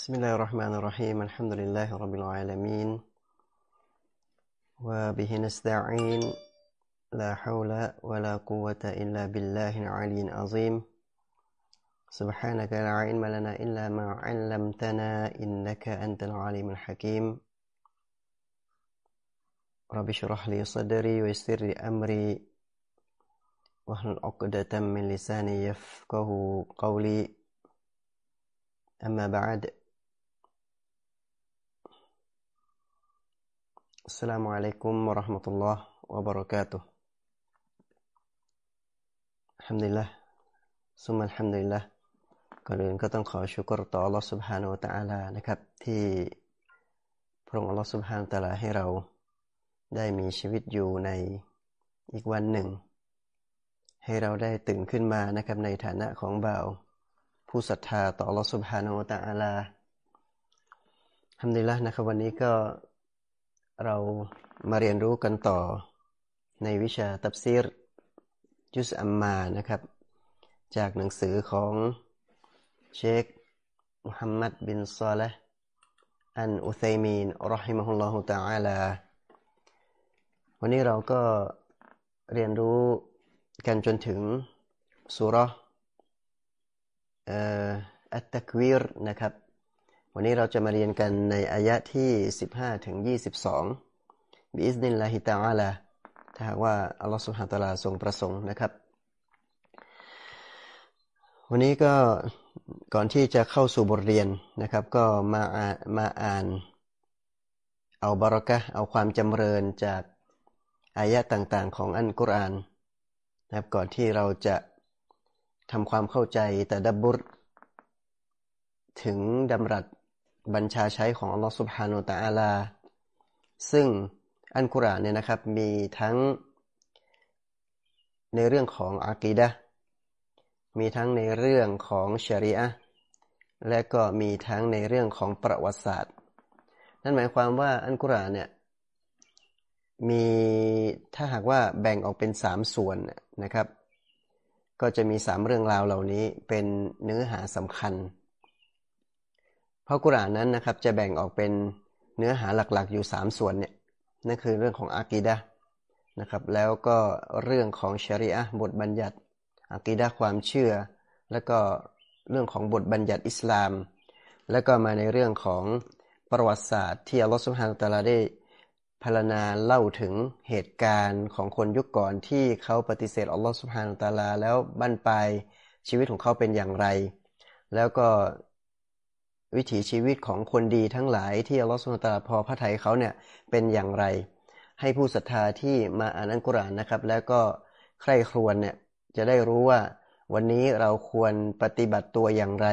بسم الله الرحمن الرحيم الحمد لله رب العالمين وبه نستعين لا حول ولا قوة إلا بالله العلي العظيم سبحانك لا علم لنا إلا ما علمتنا إنك أنت العليم الحكيم رب اشرح لي صدري ويسر لي أمري واحلل عقدة من لساني يفقه قولي أما بعد السلام عليكم ورحمة الله وبركاته الحمد لله ثم الحمد لله ก่อนอื่นก็ต้องขอชุกรต่อ Allah سبحانه และ تعالى นะครับ ที่พระองค์ Allah سبحانه และ تعالى ให้เราได้มีชีวิตอยู่ในอีกวันหนึ่ง ให้เราได้ตื่นขึ้นมานะครับในฐานะของบ่าว ผู้ศรัทธาต่อ Allah سبحانه และ تعالى ทำดีละนะครับวันนี้ก็ เรามาเรียนรู้กันต่อในวิชาตับซีรจุสอัมมานะครับ จากหนังสือของเชคมุฮัมมัดบินซาลห์อันอุซัยมีนรอฮิมะฮุลลอฮุตะอาลา วันนี้เราก็เรียนรู้กันจนถึงสุรอัตตะควีรนะครับ วันนี้เราจะมาเรียนกันในอายะที่ 15 ถึง 22 บิอิสนิลลาฮิตาอาลาถ้าหากว่าอัลลอฮฺสุบฮานตะลาทรงประสงค์นะครับ วันนี้ก็ก่อนที่จะเข้าสู่บทเรียนนะครับ ก็มาอ่านมาอ่าน เอาบารักะเอาความจำเริญจากอายะต่างๆ ของอันกุรอานนะครับก่อนที่เราจะทำความเข้าใจแต่ดับบุตรถึงดำรัส บัญชาใช้ของอัลลอฮฺสุบฮานุตะอาลา ซึ่งอันกุรานเนี่ยนะครับมีทั้งในเรื่องของอากีดะมีทั้งในเรื่องของชริอะและก็มีทั้งในเรื่องของประวัติศาสตร์ นั่นหมายความว่าอันกุรานเนี่ยมีถ้าหากว่าแบ่งออกเป็นสามส่วนนะครับ ก็จะมีสามเรื่องราวเหล่านี้เป็นเนื้อหาสำคัญ พราะกุรานนั้นนะครับ จะแบ่งออกเป็นเนื้อหาหลักๆ อยู่ 3 ส่วนเนี่ยนั่นคือเรื่องของอากีดะนะครับแล้วก็เรื่องของชริอะบทบัญญัติอากีดะความเชื่อ แล้วก็เรื่องของบทบัญญัติอิสลาม แล้วก็มาในเรื่องของประวัติศาสตร์ ที่อัลลอฮฺสุฮานตะลาได้พารณาเล่าถึงเหตุการณ์ของคนยุคก่อนที่เขาปฏิเสธอัลลอฮฺสุฮานตะลาแล้วบั้นปลายชีวิตของเขาเป็นอย่างไร แล้วก็ วิถีชีวิตของคนดีทั้งหลายที่อัลลอฮฺสุลตาพอพระทัยเขาเนี่ยเป็นอย่างไร ให้ผู้ศรัทธาที่มาอ่านอัลกุรอานนะครับ แล้วก็ใคร่ครวญเนี่ยจะได้รู้ว่าวันนี้เราควรปฏิบัติตัวอย่างไร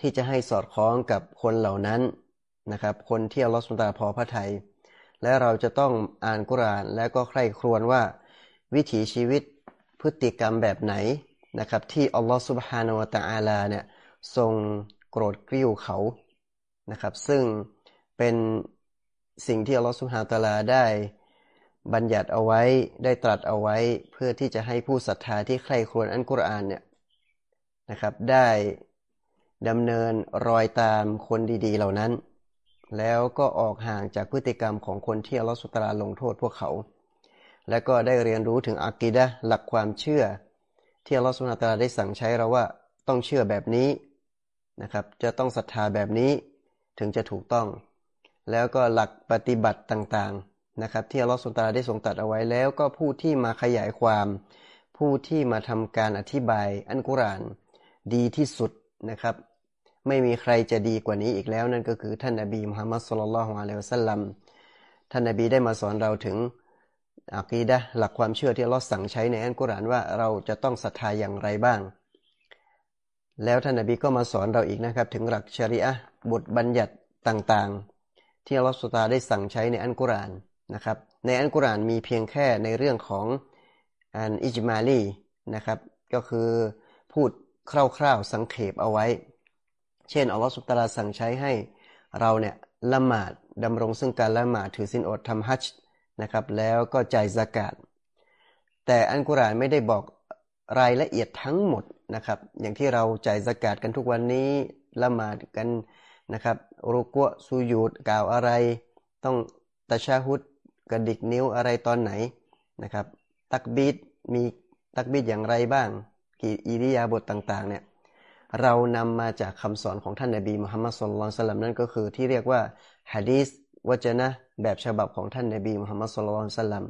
ที่จะให้สอดคล้องกับคนเหล่านั้นนะครับ คนที่อัลลอฮฺสุลตาพอพระทัยและเราจะต้องอ่านกุรอานแล้วก็ใคร่ครวญว่า วิถีชีวิตพฤติกรรมแบบไหนนะครับ ที่อัลลอฮฺสุบฮานาวะตะอาลาเนี่ยทรง โกรธกริ้วเขานะครับ ซึ่งเป็นสิ่งที่อัลลอฮฺสุฮาตะลาได้บัญญัติเอาไว้ได้ตรัสเอาไว้เพื่อที่จะให้ผู้ศรัทธาที่ใคร่ครวญอันกุรอานเนี่ยนะครับ ได้ดำเนินรอยตามคนดี ๆ เหล่านั้น แล้วก็ออกห่างจากพฤติกรรมของคนที่อัลลอฮฺสุตาราลงโทษพวกเขา และก็ได้เรียนรู้ถึงอากีดะหลักความเชื่อ ที่อัลลอฮฺสุตาราได้สั่งใช้เราว่าต้องเชื่อแบบนี้ นะครับ จะต้องศรัทธาแบบนี้ถึงจะถูกต้อง แล้วก็หลักปฏิบัติต่างๆนะครับที่อัลลอฮฺสุลตาได้ทรงตัดเอาไว้แล้วก็ผู้ที่มาขยายความ ผู้ที่มาทำการอธิบายอันกุรานดีที่สุดนะครับ ไม่มีใครจะดีกว่านี้อีกแล้วนั่นก็คือท่านนบีมุฮัมมัดสุลลัลลอฮุอะลัยฮิวสัลลัมท่านนบีได้มาสอนเราถึงอักีดะหลักความเชื่อที่อัลลอฮ์สั่งใช้ในอันกุรานว่าเราจะต้องศรัทธาอย่างไรบ้าง แล้วท่านนบีก็มาสอนเราอีกนะครับ ถึงหลักชริอะบทบัญญัติต่างๆ ที่อัลลอฮฺสุตาได้สั่งใช้ในอันกุรานนะครับ ในอันกุรานมีเพียงแค่ในเรื่องของอันอิจมาลีนะครับ ก็คือพูดคร่าวๆสังเขปเอาไว้ เช่นอัลลอฮฺสุตาราสั่งใช้ให้เราเนี่ยละหมาดดำรงซึ่งการละหมาดถือสินอดทำฮัจจ์นะครับ แล้วก็จ่ายสกาดแต่อันกุรานไม่ได้บอก รายละเอียดทั้งหมดนะครับ อย่างที่เราจ่ายสกาดกันทุกวันนี้ละหมาดกันนะครับรุกวสุยูดกล่าวอะไร ต้องตะชาฮุดกระดิกนิ้วอะไรตอนไหนนะครับ ตักบีดมีตักบีดอย่างไรบ้าง กี่อิริยาบถต่างๆเนี่ยเรานำมาจากคำสอนของท่านนบีมุฮัมมัดสุลลัลสลัมนั่นก็คือที่เรียกว่าฮะดีษวจนะแบบฉบับของท่านนบีมุฮัมมัดสุลลัลสลัม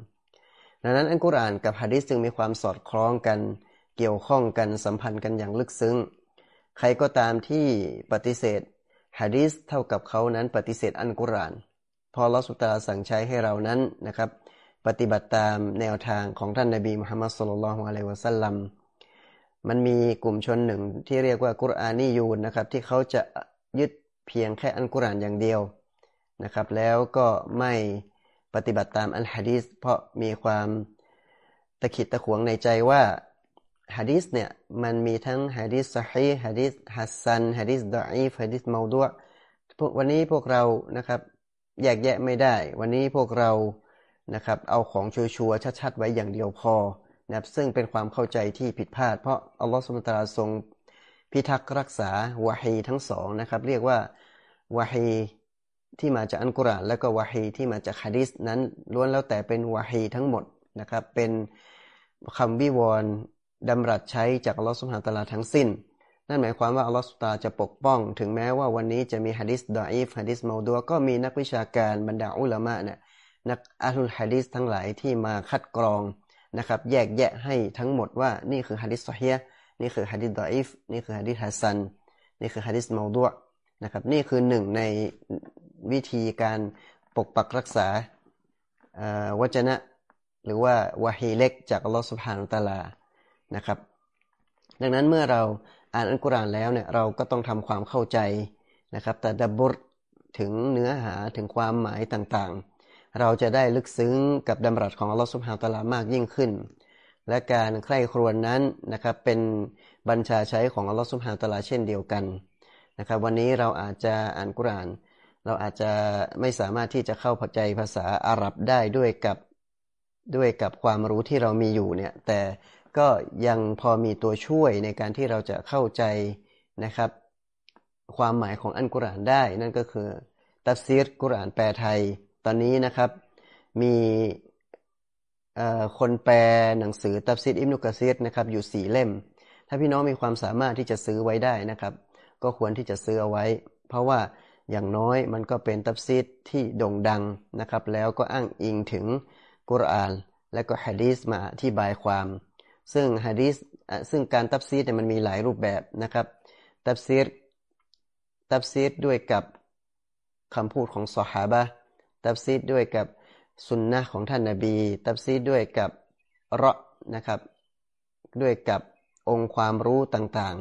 ดังนั้นอัลกุรอานกับฮะดีษจึงมีความสอดคล้องกัน เกี่ยวข้องกันสัมพันธ์กันอย่างลึกซึ้ง ใครก็ตามที่ปฏิเสธฮะดีษเท่ากับเขานั้นปฏิเสธอัลกุรอาน พอลอสุตาสั่งใช้ให้เรานั้นนะครับ ปฏิบัติตามแนวทางของท่านนบีมุฮัมมัดสุลลัลฮุอะลัยวะสัลลัมมันมีกลุ่มชนหนึ่งที่เรียกว่ากุรอานียูนนะครับที่เขาจะยึดเพียงแค่อันกุรานอย่างเดียวนะครับ แล้วก็ไม่ ปฏิบัติตามอันฮะดีษเพราะมีความตะขิดตะขวงในใจว่าฮะดีษเนี่ยมันมีทั้งฮะดีษสฮีฮะดีษฮัสซันฮะดีษดออีฟฮะดีษเมาดัววันนี้พวกเรานะครับแยกแยะไม่ได้ วันนี้พวกเรานะครับเอาของชัวร์ชัดๆไว้อย่างเดียวพอนะครับซึ่งเป็นความเข้าใจที่ผิดพลาด เพราะอัลลอฮฺสุบตาราทรงพิทักษ์รักษาวาฮีทั้งสองนะครับ เรียกว่าวาฮี ที่มาจากอันกุรอานและก็วาฮีที่มาจากฮะดิษนั้นล้วนแล้วแต่เป็นวาฮีทั้งหมดนะครับเป็นคำวิวรณ์ดำรัสใช้จากอัลลอฮฺสุบฮานตะลาทั้งสิ้น นั่นหมายความว่าอัลลอฮฺสุบตาจะปกป้อง ถึงแม้ว่าวันนี้จะมีฮะดิษดออีฟฮะดิษมาดัวก็มีนักวิชาการบรรดาอุลามะเนี่ยนักอัลลุฮะดิษทั้งหลายที่มาคัดกรองนะครับแยกแยะให้ทั้งหมดว่านี่คือฮะดิษซอฮีนี่คือฮะดิษดออิฟนี่คือฮะดิษฮัสซันนี่คือฮะดิษมาดัวนะครับนี่คือหนึ่งใน วิธีการปกปักรักษาวจนะ หรือว่าวาฮีเล็กจากอัลลอฮฺสุบฮานุตาลานะครับ ดังนั้นเมื่อเราอ่านอัลกุรอานแล้วเนี่ยเราก็ต้องทำความเข้าใจนะครับแต่ดับบุรถึงเนื้อหาถึงความหมายต่างๆ เราจะได้ลึกซึ้งกับดำรัสของอัลลอฮฺสุบฮานตะลามากยิ่งขึ้น และการใคร่ครวญนนั้นนะครับเป็นบัญชาใช้ของอัลลอฮฺสุบฮานตะลาเช่นเดียวกันนะครับวันนี้เราอาจจะอ่านกุราน เราอาจจะไม่สามารถที่จะเข้าใจภาษาอาหรับได้ด้วยกับด้วยกับความรู้ที่เรามีอยู่เนี่ย แต่ก็ยังพอมีตัวช่วยในการที่เราจะเข้าใจนะครับ ความหมายของอันกุรานได้ นั่นก็คือ ตัฟซีรกุรานแปลไทย ตอนนี้นะครับ มีคนแปลหนังสือตับซิดอิมนุกะซีดนะครับ อยู่สี่เล่ม ถ้าพี่น้องมีความสามารถที่จะซื้อไว้ได้นะครับ ก็ควรที่จะซื้อเอาไว้ เพราะว่า อย่างน้อยมันก็เป็นตับซิดที่โด่งดังนะครับ แล้วก็อ้างอิงถึงกุรอาน และก็ฮะดีสมาอธิบายความ ซึ่งฮะดีษซึ่งการตัฟซีรเนี่ยมันมีหลายรูปแบบนะครับตัฟซีรตัฟซีรด้วยกับคำพูดของเศาะฮาบะฮ์ตัฟซีรด้วยกับซุนนะฮ์ของท่านนาบี ตัฟซีรด้วยกับเราะอ์ยุนะครับ ด้วยกับองค์ความรู้ต่าง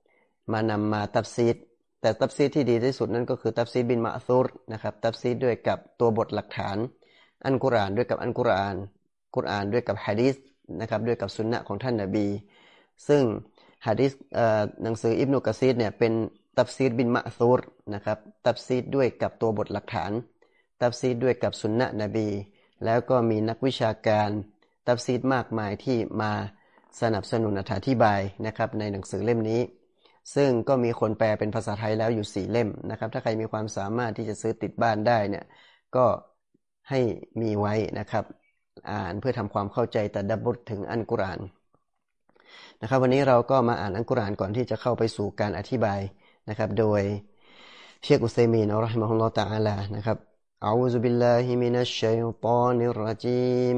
ๆ มานำมาตัฟซีร แต่ตัฟซีรที่ดีที่สุดนั่นก็คือตัฟซีร بالمأثورนะครับตัฟซีรด้วยกับตัวบทหลักฐาน อัลกุรอานด้วยกับอัลกุรอานกุรอานด้วยกับฮะดีษนะครับด้วยกับซุนนะฮ์ของท่านนาบี ซึ่งฮะดีษหนังสืออิบนุกะษีรเนี่ยเป็นตัฟซีร بالمأثورนะครับตัฟซีรด้วยกับตัวบทหลักฐาน ตัฟซีรด้วยกับซุนนะฮ์นบี แล้วก็มีนักวิชาการตัฟซีรมากมายที่มาสนับสนุนอธิบายนะครับในหนังสือเล่มนี้ ซึ่งก็มีคนแปลเป็นภาษาไทยแล้วอยู่สี่เล่มนะครับ ถ้าใครมีความสามารถที่จะซื้อติดบ้านได้เนี่ยก็ให้มีไว้นะครับ อ่านเพื่อทำความเข้าใจแต่ดับบุตถึงอันกุรานนะครับ วันนี้เราก็มาอ่านอันกุรานก่อนที่จะเข้าไปสู่การอธิบายนะครับ โดยเชคอุซัยมีนอัลลอฮฺมะฮุลลอฮฺตะอาลานะครับ أعوذ بالله من الشيطان الرجيم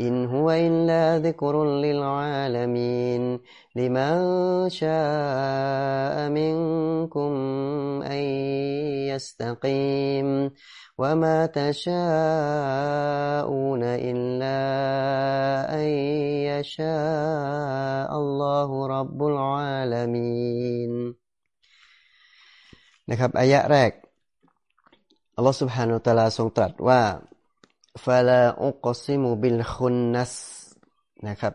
إن هو إلا ذكر للعالمين لمن شاء منكم أن يستقيم وما تشاءون إلا أن يشاء الله رب العالمين นะครับอายะแรกอัลลอฮฺ سبحانه และ تعالى ทรงตรัสว่า ฟาลาอุกซิมูบิลคุนนัสนะครับ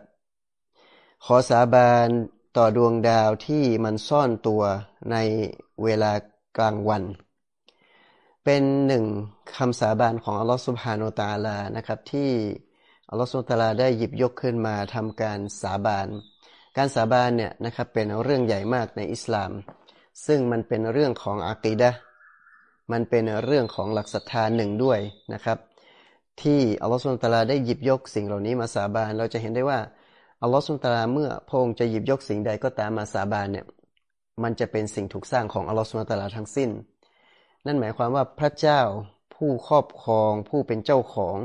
ขอสาบานต่อดวงดาวที่มันซ่อนตัวในเวลากลางวัน เป็นหนึ่งคำสาบานของอัลลอฮฺสุบฮานุตาลานะครับ ที่อัลลอฮฺสุบฮานุตาลาได้หยิบยกขึ้นมาทำการสาบาน การสาบานเนี่ยนะครับเป็นเรื่องใหญ่มากในอิสลาม ซึ่งมันเป็นเรื่องของอากีดะมันเป็นเรื่องของหลักศรัทธาหนึ่งด้วยนะครับ ที่อัลลอฮฺสุลตาราได้หยิบยกสิ่งเหล่านี้มาสาบาน เราจะเห็นได้ว่าอัลลอฮฺสุลตาราเมื่อพระองค์จะหยิบยกสิ่งใดก็ตามมาสาบานเนี่ยมันจะเป็นสิ่งถูกสร้างของอัลลอฮฺสุลตาราทั้งสิ้น นั่นหมายความว่าพระเจ้าผู้ครอบครองผู้เป็นเจ้าของ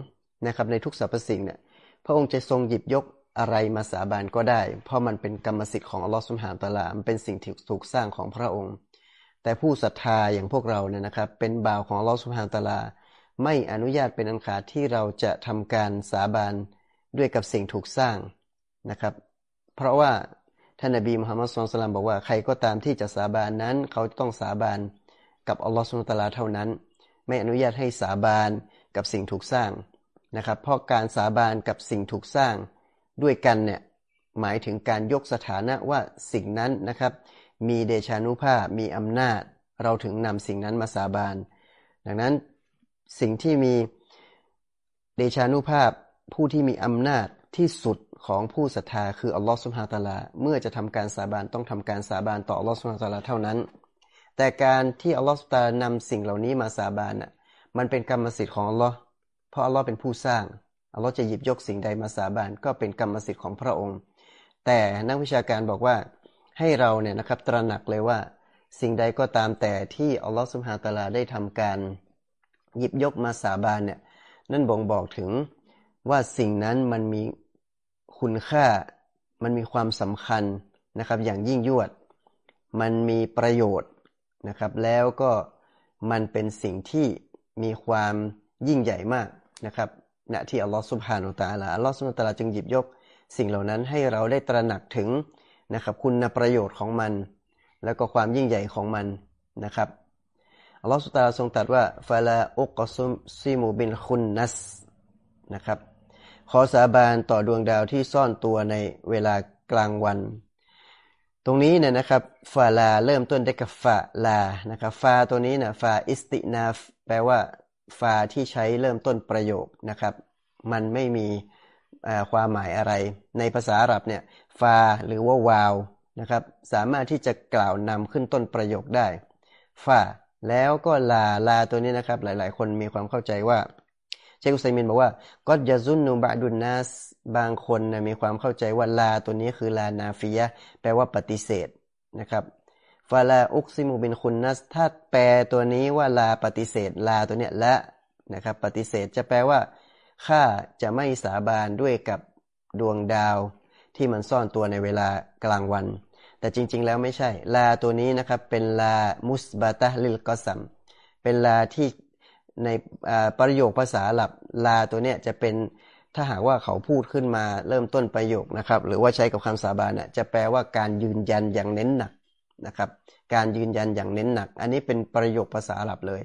นะครับในทุกสรรพสิ่งเนี่ยพระองค์จะทรงหยิบยกอะไรมาสาบานก็ได้ เพราะมันเป็นกรรมสิทธิ์ของอัลลอฮฺสุลฮานตะลามันเป็นสิ่งที่ถูกสร้างของพระองค์ แต่ผู้ศรัทธาอย่างพวกเราเนี่ยนะครับเป็นบ่าวของอัลลอฮฺสุลฮานตะลา ไม่อนุญาตเป็นอันขาดที่เราจะทำการสาบานด้วยกับสิ่งถูกสร้างนะครับ เพราะว่าท่านนบีมุฮัมมัดสุลตัลามบอกว่าใครก็ตามที่จะสาบานนั้น เขาต้องสาบานกับอัลลอฮฺสุลตาลาเท่านั้น ไม่อนุญาตให้สาบานกับสิ่งถูกสร้างนะครับ เพราะการสาบานกับสิ่งถูกสร้าง ด้วยกันเนี่ยหมายถึงการยกสถานะว่าสิ่งนั้นนะครับ มีเดชานุภาพมีอำนาจ เราถึงนำสิ่งนั้นมาสาบาน ดังนั้น สิ่งที่มีเดชานุภาพผู้ที่มีอำนาจที่สุดของผู้ศรัทธาคืออัลลอฮฺสุบฮาตาลา เมื่อจะทำการสาบานต้องทำการสาบานต่ออัลลอฮฺสุบฮาตาลาเท่านั้น แต่การที่อัลลอฮฺสุบตานำสิ่งเหล่านี้มาสาบานน่ะมันเป็นกรรมสิทธิ์ของอัลลอฮ์เพราะอัลลอฮ์เป็นผู้สร้างอัลลอฮ์จะหยิบยกสิ่งใดมาสาบานก็เป็นกรรมสิทธิ์ของพระองค์ แต่นักวิชาการบอกว่าให้เราเนี่ยนะครับตระหนักเลยว่า สิ่งใดก็ตามแต่ที่อัลลอฮฺสุบฮาตาลาได้ทำการ หยิบยกมาสาบานเนี่ย นั่นบ่งบอกถึงว่าสิ่งนั้นมันมีคุณค่า มันมีความสำคัญนะครับ อย่างยิ่งยวด มันมีประโยชน์นะครับ แล้วก็มันเป็นสิ่งที่มีความยิ่งใหญ่มากนะครับณที่อัลลอฮฺสุบฮานุตาลาอัลลอฮฺสุบฮานุตาลาจึงหยิบยก สิ่งเหล่านั้นให้เราได้ตระหนักถึงนะครับ คุณประโยชน์ของมัน แล้วก็ความยิ่งใหญ่ของมันนะครับ อัลลอฮฺสุตาทรงตรัสว่าฟาลาอุกซุมซิมูบินคุนนัสนะครับ ขอสาบานต่อดวงดาวที่ซ่อนตัวในเวลากลางวัน ตรงนี้เนี่ยนะครับฟาลาเริ่มต้นด้กับฟาลานะครับฟาตัวนี้นะฟาอิสตินาฟแปลว่าฟาที่ใช้เริ่มต้นประโยคนะครับ มันไม่มีความหมายอะไร ในภาษาอาหรับเนี่ยฟาหรือว่าวาวนะครับ สามารถที่จะกล่าวนำขึ้นต้นประโยคได้ฟา แล้วก็ลาลาตัวนี้นะครับ หลาย ๆ คนมีความเข้าใจว่าเชคุซัยมินบอกว่าก็ยาซุนนูบะดุนนัสบางคนนะมีความเข้าใจว่าลาตัวนี้คือลานาฟิยะแปลว่าปฏิเสธนะครับฟาลาอุกซิมูบินคุณนัสถ้าแปลตัวนี้ว่าลาปฏิเสธ ลาตัวเนี้ยละนะครับ ปฏิเสธจะแปลว่าข้าจะไม่สาบานด้วยกับดวงดาวที่มันซ่อนตัวในเวลากลางวัน แต่จริง ๆ แล้วไม่ใช่ ลาตัวนี้นะครับ เป็นลามุสบาตะลิลกอซัม เป็นลาที่ในประโยคภาษาหลับลาตัวเนี้ยจะเป็นถ้าหากว่าเขาพูดขึ้นมาเริ่มต้นประโยคนะครับ หรือว่าใช้กับคำสาบานน่ะจะแปลว่าการยืนยันอย่างเน้นหนักนะครับ การยืนยันอย่างเน้นหนัก อันนี้เป็นประโยคภาษาหลับเลย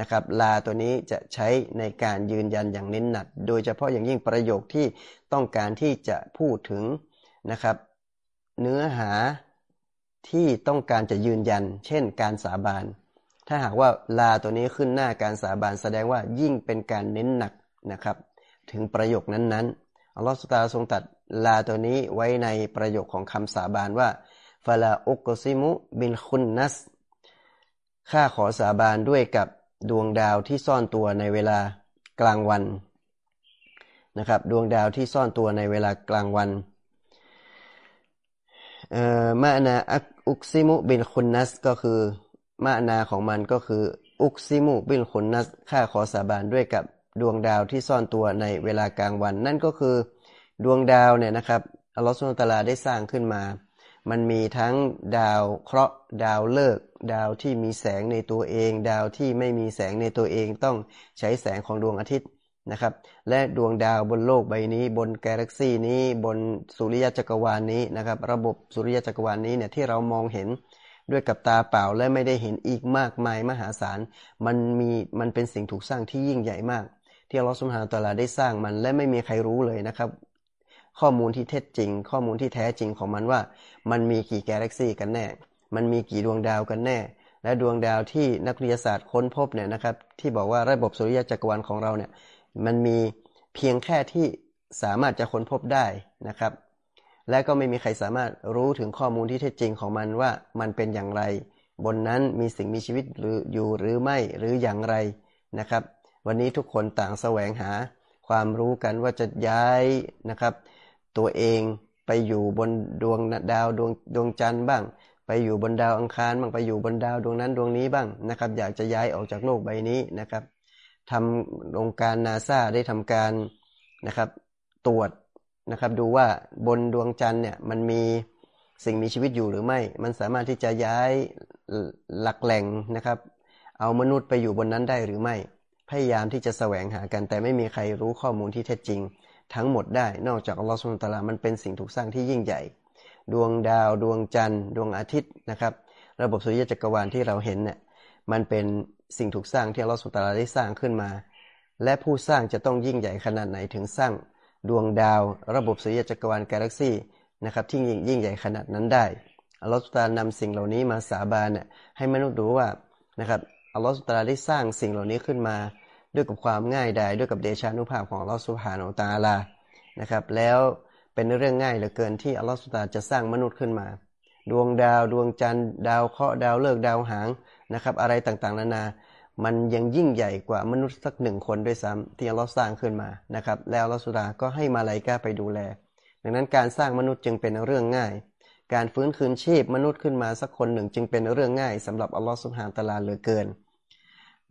นะครับลาตัวนี้จะใช้ในการยืนยันอย่างเน้นหนัก โดยเฉพาะอย่างยิ่งประโยคที่ต้องการที่จะพูดถึงนะครับ เนื้อหา ที่ต้องการจะยืนยัน เช่น การสาบาน ถ้าหากว่าลาตัวนี้ขึ้นหน้าการสาบานแสดงว่ายิ่งเป็นการเน้นหนักนะครับ ถึงประโยคนั้นๆอัลลอฮฺสุตาทรงตัดลาตัวนี้ไว้ในประโยคของคำสาบานว่าฟาลาอุกซิมุบินคุนนัสข้าขอสาบานด้วยกับดวงดาวที่ซ่อนตัวในเวลากลางวันนะครับ ดวงดาวที่ซ่อนตัวในเวลากลางวันมานาอุก อุกซิมุบินคุนนัสก็คือมานาของมันก็คือ อุกซิมุบินคุนนัสข้าขอสาบานด้วยกับดวงดาวที่ซ่อนตัวในเวลากลางวัน นั่นก็คือดวงดาวเนี่ยนะครับอัลลอฮฺสุลตาราได้สร้างขึ้นมา มันมีทั้งดาวเคราะห์ดาวเลิก ดาวที่มีแสงในตัวเอง ดาวที่ไม่มีแสงในตัวเองต้องใช้แสงของดวงอาทิตย์ นะครับ และดวงดาวบนโลกใบนี้ บนกาแล็กซีนี้บนสุริยะจักรวาลนนี้นะครับ ระบบสุริยะจักรวาลนนี้เนี่ยที่เรามองเห็นด้วยกับตาเปล่าและไม่ได้เห็นอีกมากมายมหาศาลมันมีมันเป็นสิ่งถูกสร้างที่ยิ่งใหญ่มาก ที่อัลลอฮฺสุบฮานตะลาได้สร้างมันและไม่มีใครรู้เลยนะครับ ข้อมูลที่เท็จจริง ข้อมูลที่แท้จริงของมันว่า มันมีกี่กาแล็กซีกันแน่ มันมีกี่ดวงดาวกันแน่และดวงดาวที่นักวิทยาศาสตร์ค้นพบเนี่ยนะครับที่บอกว่าระบบสุริยะจักรวาลของเราเนี่ย มันมีเพียงแค่ที่สามารถจะค้นพบได้นะครับ และก็ไม่มีใครสามารถรู้ถึงข้อมูลที่แท้จริงของมันว่ามันเป็นอย่างไร บนนั้นมีสิ่งมีชีวิตหรืออยู่หรือไม่หรืออย่างไรนะครับ วันนี้ทุกคนต่างแสวงหาความรู้กันว่าจะย้ายนะครับ ตัวเองไปอยู่บนดวงดาวดวงดวงจันทร์บ้าง ไปอยู่บนดาวอังคารบ้างไปอยู่บนดาวดวงนั้นดวงนี้บ้างนะครับ อยากจะย้ายออกจากโลกใบนี้นะครับ ทำองค์การนาซาได้ทำการนะครับตรวจนะครับดูว่าบนดวงจันทร์เนี่ยมันมีสิ่งมีชีวิตอยู่หรือไม่ มันสามารถที่จะย้ายหลักแหล่งนะครับ เอามนุษย์ไปอยู่บนนั้นได้หรือไม่ พยายามที่จะแสวงหากัน แต่ไม่มีใครรู้ข้อมูลที่แท้จริง ทั้งหมดได้ นอกจากอัลลอฮฺสุลตารามันเป็นสิ่งถูกสร้างที่ยิ่งใหญ่ ดวงดาว ดวงจันทร์ ดวงอาทิตย์นะครับ ระบบสุริยะจักรวาลที่เราเห็นเนี่ยมันเป็น สิ่งถูกสร้างที่อัลลอฮฺสุตาราได้สร้างขึ้นมา และผู้สร้างจะต้องยิ่งใหญ่ขนาดไหนถึงสร้างดวงดาว ระบบสุริยะจักรวาลกาแล็กซี่นะครับที่ยิ่งยิ่งใหญ่ขนาดนั้นได้อัลลอฮฺสุตานำสิ่งเหล่านี้มาสาบานน่ยให้มนุษย์รู้ว่านะครับอัลลอฮฺสุตาได้สร้างสิ่งเหล่านี้ขึ้นมา ด้วยกับความง่ายดายด้วยกับเดชานุภาพของอัลลอฮฺสุฮาโนตาลานะครับแล้วเป็นเรื่องง่ายเหลือเกินที่อัลลอฮฺสุตาจะสร้างมนุษย์ขึ้นมา ดวงดาว ดวงจันทร์ดาวเคราะห์ดาวเลิกดาวหางนะครับ อะไรต่างๆ นานา มันยังยิ่งใหญ่กว่ามนุษย์สักหนึ่งคนด้วยซ้ำที่อัลลอฮ์สร้างขึ้นมานะครับ แล้วอัลอสุดาก็ให้มาลายกาไปดูแล ดังนั้นการสร้างมนุษย์จึงเป็นเรื่องง่าย การฟื้นคืนชีพมนุษย์ขึ้นมาสักคนหนึ่งจึงเป็นเรื่องง่ายสำหรับอัลลอฮ์สุบฮานตะลาเหลือเกิน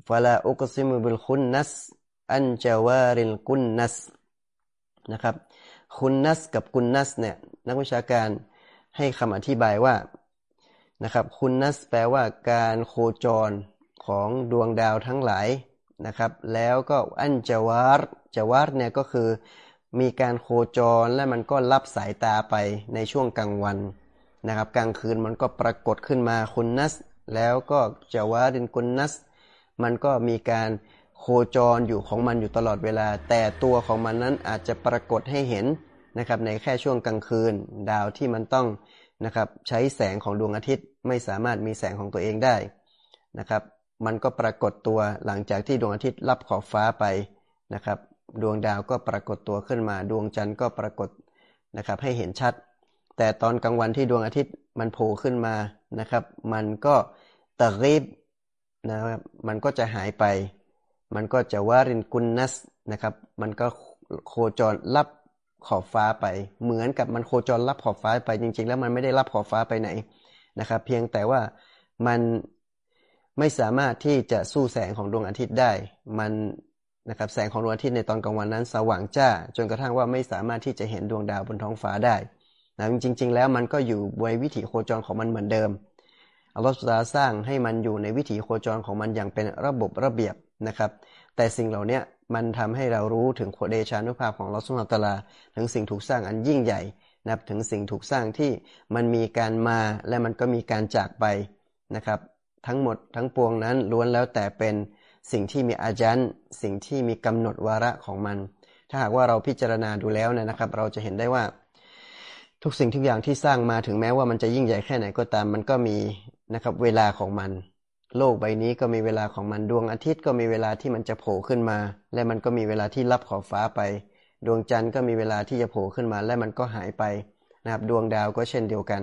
ฟาลาอุกซิมุบิลคุนนัสอันจาวาริลกุนนัสนะครับคุณนัสกับกุนนัสเนี่ยนักวิชาการ ให้คำอธิบายว่านะครับคุณนัสแปลว่าการโคจรของดวงดาวทั้งหลายนะครับ แล้วก็อันจวาร์จวาร์เนี่ยก็คือมีการโคจรและมันก็รับสายตาไปในช่วงกลางวันนะครับ กลางคืนมันก็ปรากฏขึ้นมาคุณนัส แล้วก็จวารินกุนนัส มันก็มีการโคจรอยู่ของมันอยู่ตลอดเวลา แต่ตัวของมันนั้นอาจจะปรากฏให้เห็น นะครับในแค่ช่วงกลางคืน ดาวที่มันต้องนะครับใช้แสงของดวงอาทิตย์ไม่สามารถมีแสงของตัวเองได้นะครับมันก็ปรากฏตัวหลังจากที่ดวงอาทิตย์รับขอบฟ้าไปนะครับดวงดาวก็ปรากฏตัวขึ้นมา ดวงจันทร์ก็ปรากฏนะครับให้เห็นชัด แต่ตอนกลางวันที่ดวงอาทิตย์มันโผล่ขึ้นมานะครับ มันก็ตะรีบนะครับมันก็จะหายไป มันก็จะวารินกุนนัสนะครับ มันก็โคจรรับ ขอบฟ้าไป เหมือนกับมันโคจรรับขอบฟ้าไปจริง ๆ แล้วมันไม่ได้รับขอบฟ้าไปไหนนะครับ เพียงแต่ว่ามันไม่สามารถที่จะสู้แสงของดวงอาทิตย์ได้ มันนะครับแสงของดวงอาทิตย์ในตอนกลางวันนั้น สว่างจ้า จนกระทั่งว่าไม่สามารถที่จะเห็นดวงดาวบนท้องฟ้าได้นะจริง ๆ แล้วมันก็อยู่บนวิถีโคจรของมันเหมือนเดิมอัลลอฮฺสุลาสร้างให้มันอยู่ในวิถีโคจรของมันอย่างเป็นระบบระเบียบนะครับ แต่สิ่งเหล่านี้ มันทำให้เรารู้ถึงโคเดชานุภาพของลอสุลตลาถึงสิ่งถูกสร้างอันยิ่งใหญ่นับถึงสิ่งถูกสร้างที่มันมีการมาและมันก็มีการจากไปนะครับ ทั้งหมดทั้งปวงนั้นล้วนแล้วแต่เป็นสิ่งที่มีอาจารย์สิ่งที่มีกำหนดวาระของมัน ถ้าหากว่าเราพิจารณาดูแล้วนะครับ เราจะเห็นได้ว่า ทุกสิ่งทุกอย่างที่สร้างมาถึงแม้ว่ามันจะยิ่งใหญ่แค่ไหนก็ตาม มันก็มีนะครับเวลาของมัน โลกใบนี้ก็มีเวลาของมันดวงอาทิตย์ก็มีเวลาที่มันจะโผล่ขึ้นมา และมันก็มีเวลาที่รับขอบฟ้าไป ดวงจันทร์ก็มีเวลาที่จะโผล่ขึ้นมา และมันก็หายไปนะครับดวงดาวก็เช่นเดียวกัน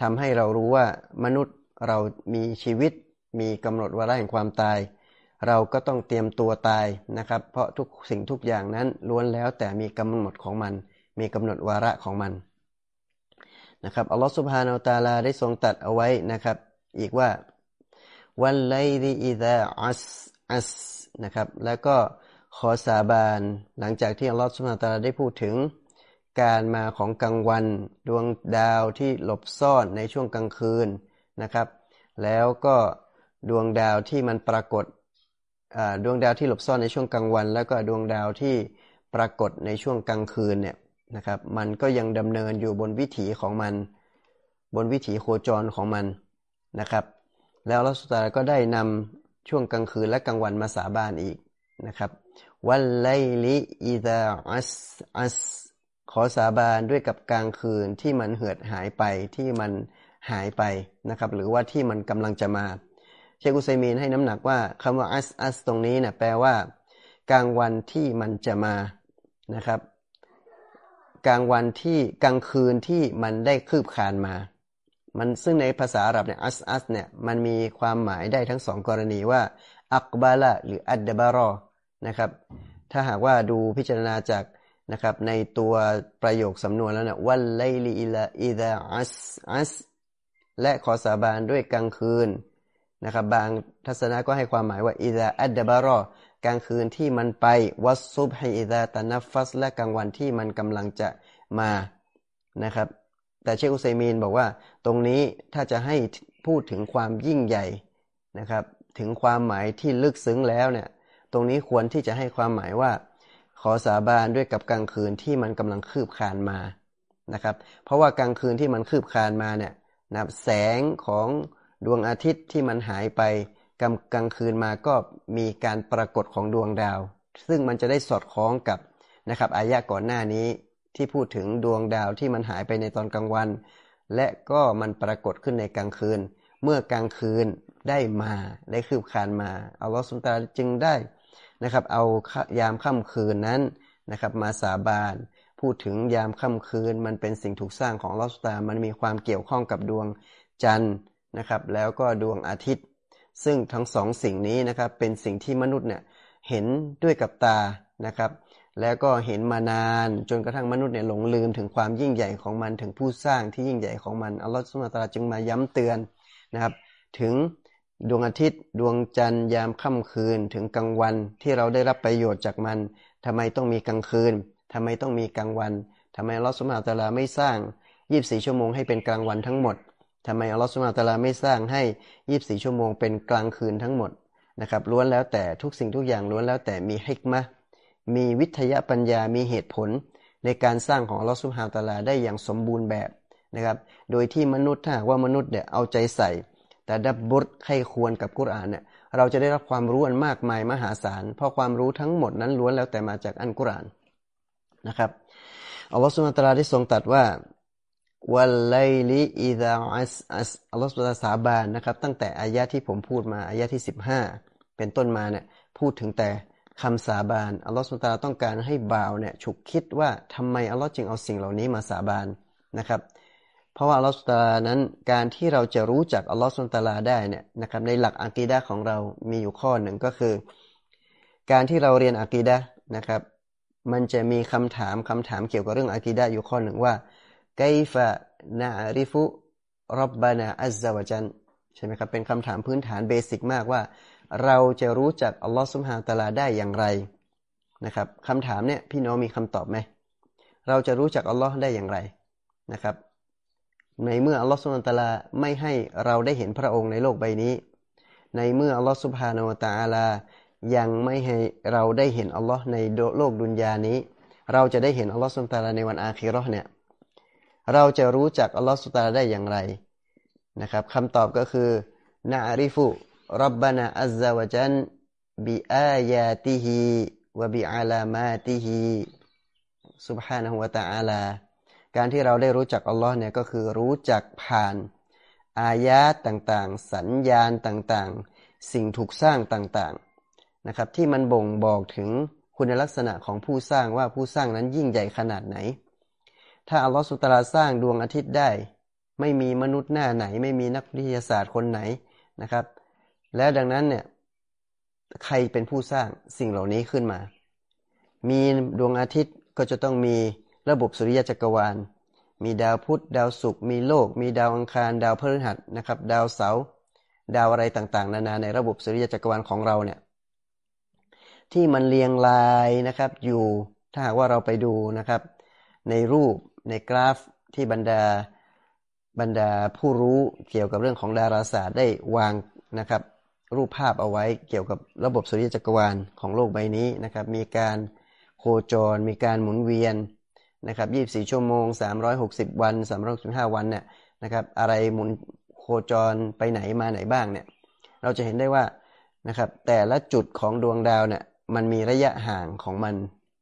ทำให้เรารู้ว่ามนุษย์เรามีชีวิต มีกำหนดวาระแห่งความตาย เราก็ต้องเตรียมตัวตายนะครับ เพราะทุกสิ่งทุกอย่างนั้นล้วนแล้วแต่มีกำหนดของมัน มีกำหนดวาระของมันนะครับอัลลอฮฺสุบฮานาอัลตาลาได้ทรงตัดเอาไว้นะครับ อีกว่า วันไลดีอิดะอัสอัสนะครับ แล้วก็ขอสาบานหลังจากที่อัลลอฮฺสุบฮานตะลาได้พูดถึง การมาของกลางวันดวงดาวที่หลบซ่อนในช่วงกลางคืนนะครับ แล้วก็ดวงดาวที่มันปรากฏดวงดาวที่หลบซ่อนในช่วงกลางวัน แล้วก็ดวงดาวที่ปรากฏในช่วงกลางคืนเนี่ยนะครับ มันก็ยังดำเนินอยู่บนวิถีของมัน บนวิถีโคจรของมันนะครับ แล้วลัสุตาก็ได้นำช่วงกลางคืนและกลางวันมาสาบานอีกนะครับวันไลลิอิดาอัสอัสขอสาบานด้วยกับกลางคืนที่มันเหือดหายไปที่มันหายไปนะครับหรือว่าที่มันกำลังจะมาเชคุซัยมีนให้น้ำหนักว่าคำว่าอัสอัสตรงนี้นะแปลว่า กลางวันที่มันจะมานะครับ กลางวันที่กลางคืนที่มันได้คืบคานมา มันซึ่งในภาษาอาหรับเนี่ยอัสอัสเนี่ยมันมีความหมายได้ทั้งสองกรณีว่าอักบาละหรืออัดดบารอนะครับถ้าหากว่าดูพิจารณาจากนะครับในตัวประโยคสำนวนแล้วนะวันไลลีอิลาอิดาอัสอัสและขอสาบานด้วยกลางคืนนะครับบางทัศนะก็ให้ความหมายว่าอิดาอัดดบารอกลางคืนที่มันไปวัสซุบให้อิดาตานัฟฟัส และกลางวันที่มันกำลังจะมานะครับแต่เชคอุซัยมีนบอกว่า ตรงนี้ถ้าจะให้พูดถึงความยิ่งใหญ่นะครับ ถึงความหมายที่ลึกซึ้งแล้วเนี่ย ตรงนี้ควรที่จะให้ความหมายว่า ขอสาบานด้วยกับกลางคืนที่มันกำลังคืบคานมานะครับ เพราะว่ากลางคืนที่มันคืบคานมาเนี่ยนะแสงของดวงอาทิตย์ที่มันหายไปกลางกลางคืนมาก็มีการปรากฏของดวงดาว ซึ่งมันจะได้สอดคล้องกับนะครับอายะก่อนหน้านี้ที่พูดถึงดวงดาวที่มันหายไปในตอนกลางวัน และก็มันปรากฏขึ้นในกลางคืน เมื่อกลางคืนได้มาได้คืบคานมาอัลลอฮฺสุลตาจึงได้นะครับ เอายามค่ำคืนนั้นนะครับมาสาบาน พูดถึงยามค่ำคืน มันเป็นสิ่งถูกสร้างของลอสตามันมีความเกี่ยวข้องกับดวงจันทร์นะครับ แล้วก็ดวงอาทิตย์ ซึ่งทั้งสองสิ่งนี้นะครับเป็นสิ่งที่มนุษย์เนี่ยเห็นด้วยกับตานะครับ แล้วก็เห็นมานาน จนกระทั่งมนุษย์เนี่ยหลงลืมถึงความยิ่งใหญ่ของมันถึงผู้สร้างที่ยิ่งใหญ่ของมันอัลลอฮฺสุลตาจึงมาย้ำเตือนนะครับ ถึงดวงอาทิตย์ ดวงจันทร์ยามค่ำคืน ถึงกลางวันที่เราได้รับประโยชน์จากมันทำไมต้องมีกลางคืนทำไมต้องมีกลางวันทำไมอัลลอฮฺสุลตาลาไม่สร้าง 24 ชั่วโมงให้เป็นกลางวันทั้งหมดทำไมอัลลอฮฺสุลตาลาไม่สร้างให้ 24 ชั่วโมงเป็นกลางคืนทั้งหมดนะครับล้วนแล้วแต่ทุกสิ่งทุกอย่างล้วนแล้วแต่มีฮิกมะ มีวิทยาปัญญามีเหตุผลในการสร้างของลอสุลตาลาได้อย่างสมบูรณ์แบบนะครับ โดยที่มนุษย์ถ้าว่ามนุษย์เนี่ยเอาใจใส่ แต่ดับบุตให้ควรกับกุรอานเนี่ยเราจะได้รับความรู้อันมากมายมหาศาล เพราะความรู้ทั้งหมดนั้นล้วนแล้วแต่มาจากอันกุรอานนะครับอัลลอฮฺสุลตาราได้ทรงตัดว่าวัลไลลิอิดาอัสอัสอัลลอฮฺสุลตาสาบานนะครับ ตั้งแต่อายะที่ผมพูดมาอายะที่สิบห้าเป็นต้นมาเนี่ยพูดถึงแต่ คำสาบานอัลลอฮฺสุลตาต้องการให้บ่าวเนี่ยฉุกคิดว่าทำไมอัลลอฮ์จึงเอาสิ่งเหล่านี้มาสาบานนะครับ เพราะว่าอัลลอฮฺสุลตานั้นการที่เราจะรู้จักอัลลอฮฺสุลตาลาได้เนี่ยนะครับในหลักอะกีดะของเรามีอยู่ข้อหนึ่งก็คือ การที่เราเรียนอะกีดะนะครับ มันจะมีคำถามคำถามเกี่ยวกับเรื่องอะกีดะอยู่ข้อหนึ่งว่าไกฟะนาริฟุรับบานาอัลซาวจันใช่ไหมครับเป็นคำถามพื้นฐานเบสิกมากว่า เราจะรู้จักอัลลอฮฺสุบฮานตะลาได้อย่างไรนะครับคำถามเนี่ยพี่น้องมีคำตอบไหมเราจะรู้จักอัลลอฮ์ได้อย่างไรนะครับ ในเมื่ออัลลอฮฺสุบฮานตะลาไม่ให้เราได้เห็นพระองค์ในโลกใบนี้ ในเมื่ออัลลอฮฺสุบฮานตะอาลายังไม่ให้เราได้เห็นอัลลอฮ์ในโลกดุนยานี้ เราจะได้เห็นอัลลอฮฺสุบฮานตะลาในวันอาคีรอเนี่ยเราจะรู้จักอัลลอฮฺสุบฮานตะลาได้อย่างไรนะครับคำตอบก็คือนาริฟุ จันบิอายาติฮิวะบิอาลามาติฮิ سبحانه และ تعالى การที่เราได้รู้จักอัลลอฮ์เนี่ยก็คือรู้จักผ่านอายาตต่างๆ สัญญาณต่างๆ สิ่งถูกสร้างต่างๆนะครับที่มันบ่งบอกถึงคุณลักษณะของผู้สร้างว่าผู้สร้างนั้นยิ่งใหญ่ขนาดไหน ถ้าอัลลอฮ์สุตราสร้างดวงอาทิตย์ได้ ไม่มีมนุษย์หน้าไหน ไม่มีนักวิทยาศาสตร์คนไหนนะครับ และดังนั้นเนี่ย ใครเป็นผู้สร้างสิ่งเหล่านี้ขึ้นมา มีดวงอาทิตย์ก็จะต้องมีระบบสุริยะจักรวาล มีดาวพุธดาวศุกร์มีโลก มีดาวอังคาร ดาวพฤหัสนะครับ ดาวเสาร์ดาวอะไรต่างๆ นานาในระบบสุริยะจักรวาลของเราเนี่ย ที่มันเรียงรายนะครับอยู่ถ้าหากว่าเราไปดูนะครับ ในรูปในกราฟที่บรรดาบรรดาผู้รู้เกี่ยวกับเรื่องของดาราศาสตร์ได้วางนะครับ รูปภาพเอาไว้เกี่ยวกับระบบสุริยจักรวาลของโลกใบนี้นะครับ มีการโคจร มีการหมุนเวียนนะครับ24 ชั่วโมง 360 วัน 365 วันเนี่ยนะครับ อะไรหมุนโคจรไปไหนมาไหนบ้างเนี่ย เราจะเห็นได้ว่านะครับ แต่ละจุดของดวงดาวเนี่ยมันมีระยะห่างของมัน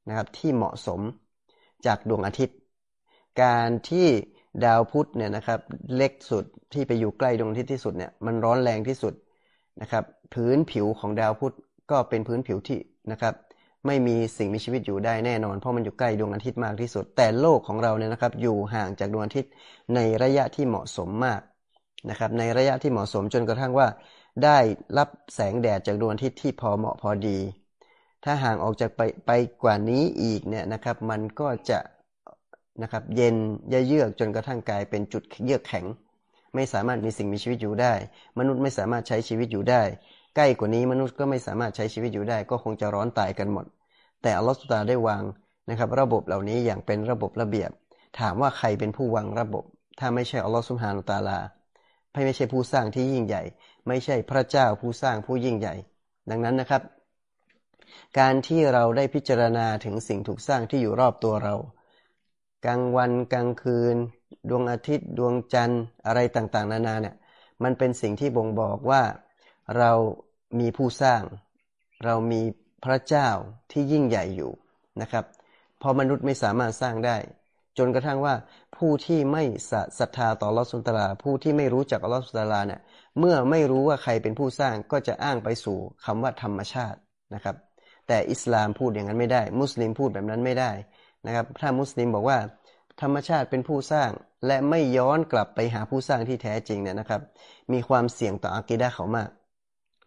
นะครับที่เหมาะสมจากดวงอาทิตย์ การที่ดาวพุธเนี่ยนะครับเล็กสุดที่ไปอยู่ใกล้ดวงอาทิตย์ที่สุดเนี่ยมันร้อนแรงที่สุด นะครับพื้นผิวของดาวพุธก็เป็นพื้นผิวที่นะครับไม่มีสิ่งมีชีวิตอยู่ได้แน่นอน เพราะมันอยู่ใกล้ดวงอาทิตย์มากที่สุด แต่โลกของเราเนี่ยนะครับอยู่ห่างจากดวงอาทิตย์ในระยะที่เหมาะสมมากนะครับในระยะที่เหมาะสมจนกระทั่งว่า ได้รับแสงแดดจากดวงอาทิตย์ที่พอเหมาะพอดี ถ้าห่างออกจากไปไปกว่านี้อีกเนี่ยนะครับมันก็จะนะครับเย็นเยือกจนกระทั่งกลายเป็นจุดเยือกแข็ง ไม่สามารถมีสิ่งมีชีวิตอยู่ได้ มนุษย์ไม่สามารถใช้ชีวิตอยู่ได้ ใกล้กว่านี้มนุษย์ก็ไม่สามารถใช้ชีวิตอยู่ได้ ก็คงจะร้อนตายกันหมด แต่อัลลอฮฺสุตาได้วางนะครับ ระบบเหล่านี้อย่างเป็นระบบระเบียบ ถามว่าใครเป็นผู้วางระบบ ถ้าไม่ใช่อัลลอฮฺสุฮานุตาลาไม่ใช่ผู้สร้างที่ยิ่งใหญ่ ไม่ใช่พระเจ้าผู้สร้างผู้ยิ่งใหญ่ ดังนั้นนะครับ การที่เราได้พิจารณาถึงสิ่งถูกสร้างที่อยู่รอบตัวเรา กลางวันกลางคืน ดวงอาทิตย์ ดวงจันทร์อะไรต่างๆ นานาเนี่ยมันเป็นสิ่งที่บ่งบอกว่าเรามีผู้สร้าง เรามีพระเจ้าที่ยิ่งใหญ่อยู่นะครับพอมนุษย์ไม่สามารถสร้างได้ จนกระทั่งว่าผู้ที่ไม่ศรัทธาต่อลอสุนตราผู้ที่ไม่รู้จักลอสุนตาราเนี่ยเมื่อไม่รู้ว่าใครเป็นผู้สร้างก็จะอ้างไปสู่คำว่าธรรมชาตินะครับ แต่อิสลามพูดอย่างนั้นไม่ได้ มุสลิมพูดแบบนั้นไม่ได้นะครับ ถ้ามุสลิมบอกว่า ธรรมชาติเป็นผู้สร้าง และไม่ย้อนกลับไปหาผู้สร้างที่แท้จริงเนี่ยนะครับ มีความเสี่ยงต่ออากีดะเขามาก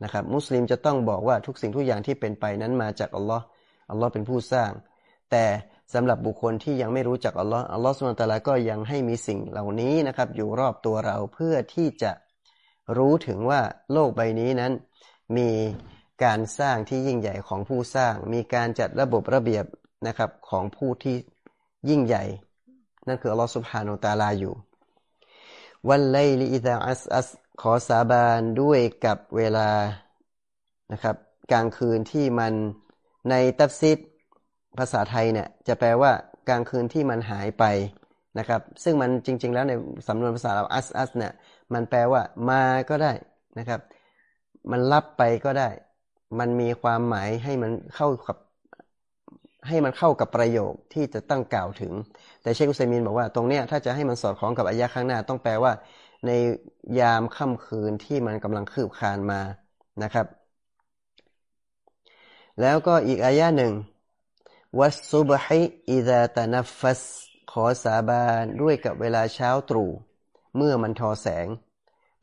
นะครับ มุสลิมจะต้องบอกว่าทุกสิ่งทุกอย่างที่เป็นไปนั้นมาจากอัลลอฮ์อัลลอฮ์เป็นผู้สร้าง แต่สำหรับบุคคลที่ยังไม่รู้จักอัลลอฮ์อัลลอฮ์สุลตาลาก็ยังให้มีสิ่งเหล่านี้นะครับ อยู่รอบตัวเราเพื่อที่จะรู้ถึงว่าโลกใบนี้นั้น มีการสร้างที่ยิ่งใหญ่ของผู้สร้าง มีการจัดระบบระเบียบนะครับของผู้ที่ยิ่งใหญ่ นั่นคืออัลลอฮฺสุบฮานุตาลาอยู่ วันไลลิอิตาอัสอัสขอสาบานด้วยกับเวลานะครับ กลางคืนที่มันในตัฟซิดภาษาไทยเนี่ยจะแปลว่ากลางคืนที่มันหายไปนะครับ ซึ่งมันจริง ๆ แล้วในสำนวนภาษาเราอัสอัสเนี่ยมันแปลว่ามาก็ได้นะครับ มันรับไปก็ได้ มันมีความหมายให้มันเข้ากับให้มันเข้ากับประโยคที่จะตั้งกล่าวถึง แต่เชคุซัยมินบอกว่าตรงเนี้ยถ้าจะให้มันสอดคล้องกับอายะข้างหน้า ต้องแปลว่าในยามค่ำคืนที่มันกำลังคืบคานมานะครับ แล้วก็อีกอายะหนึ่งวัสซุบฮิอิดาตานัฟัสขอสาบานด้วยกับเวลาเช้าตรู่เมื่อมันทอแสง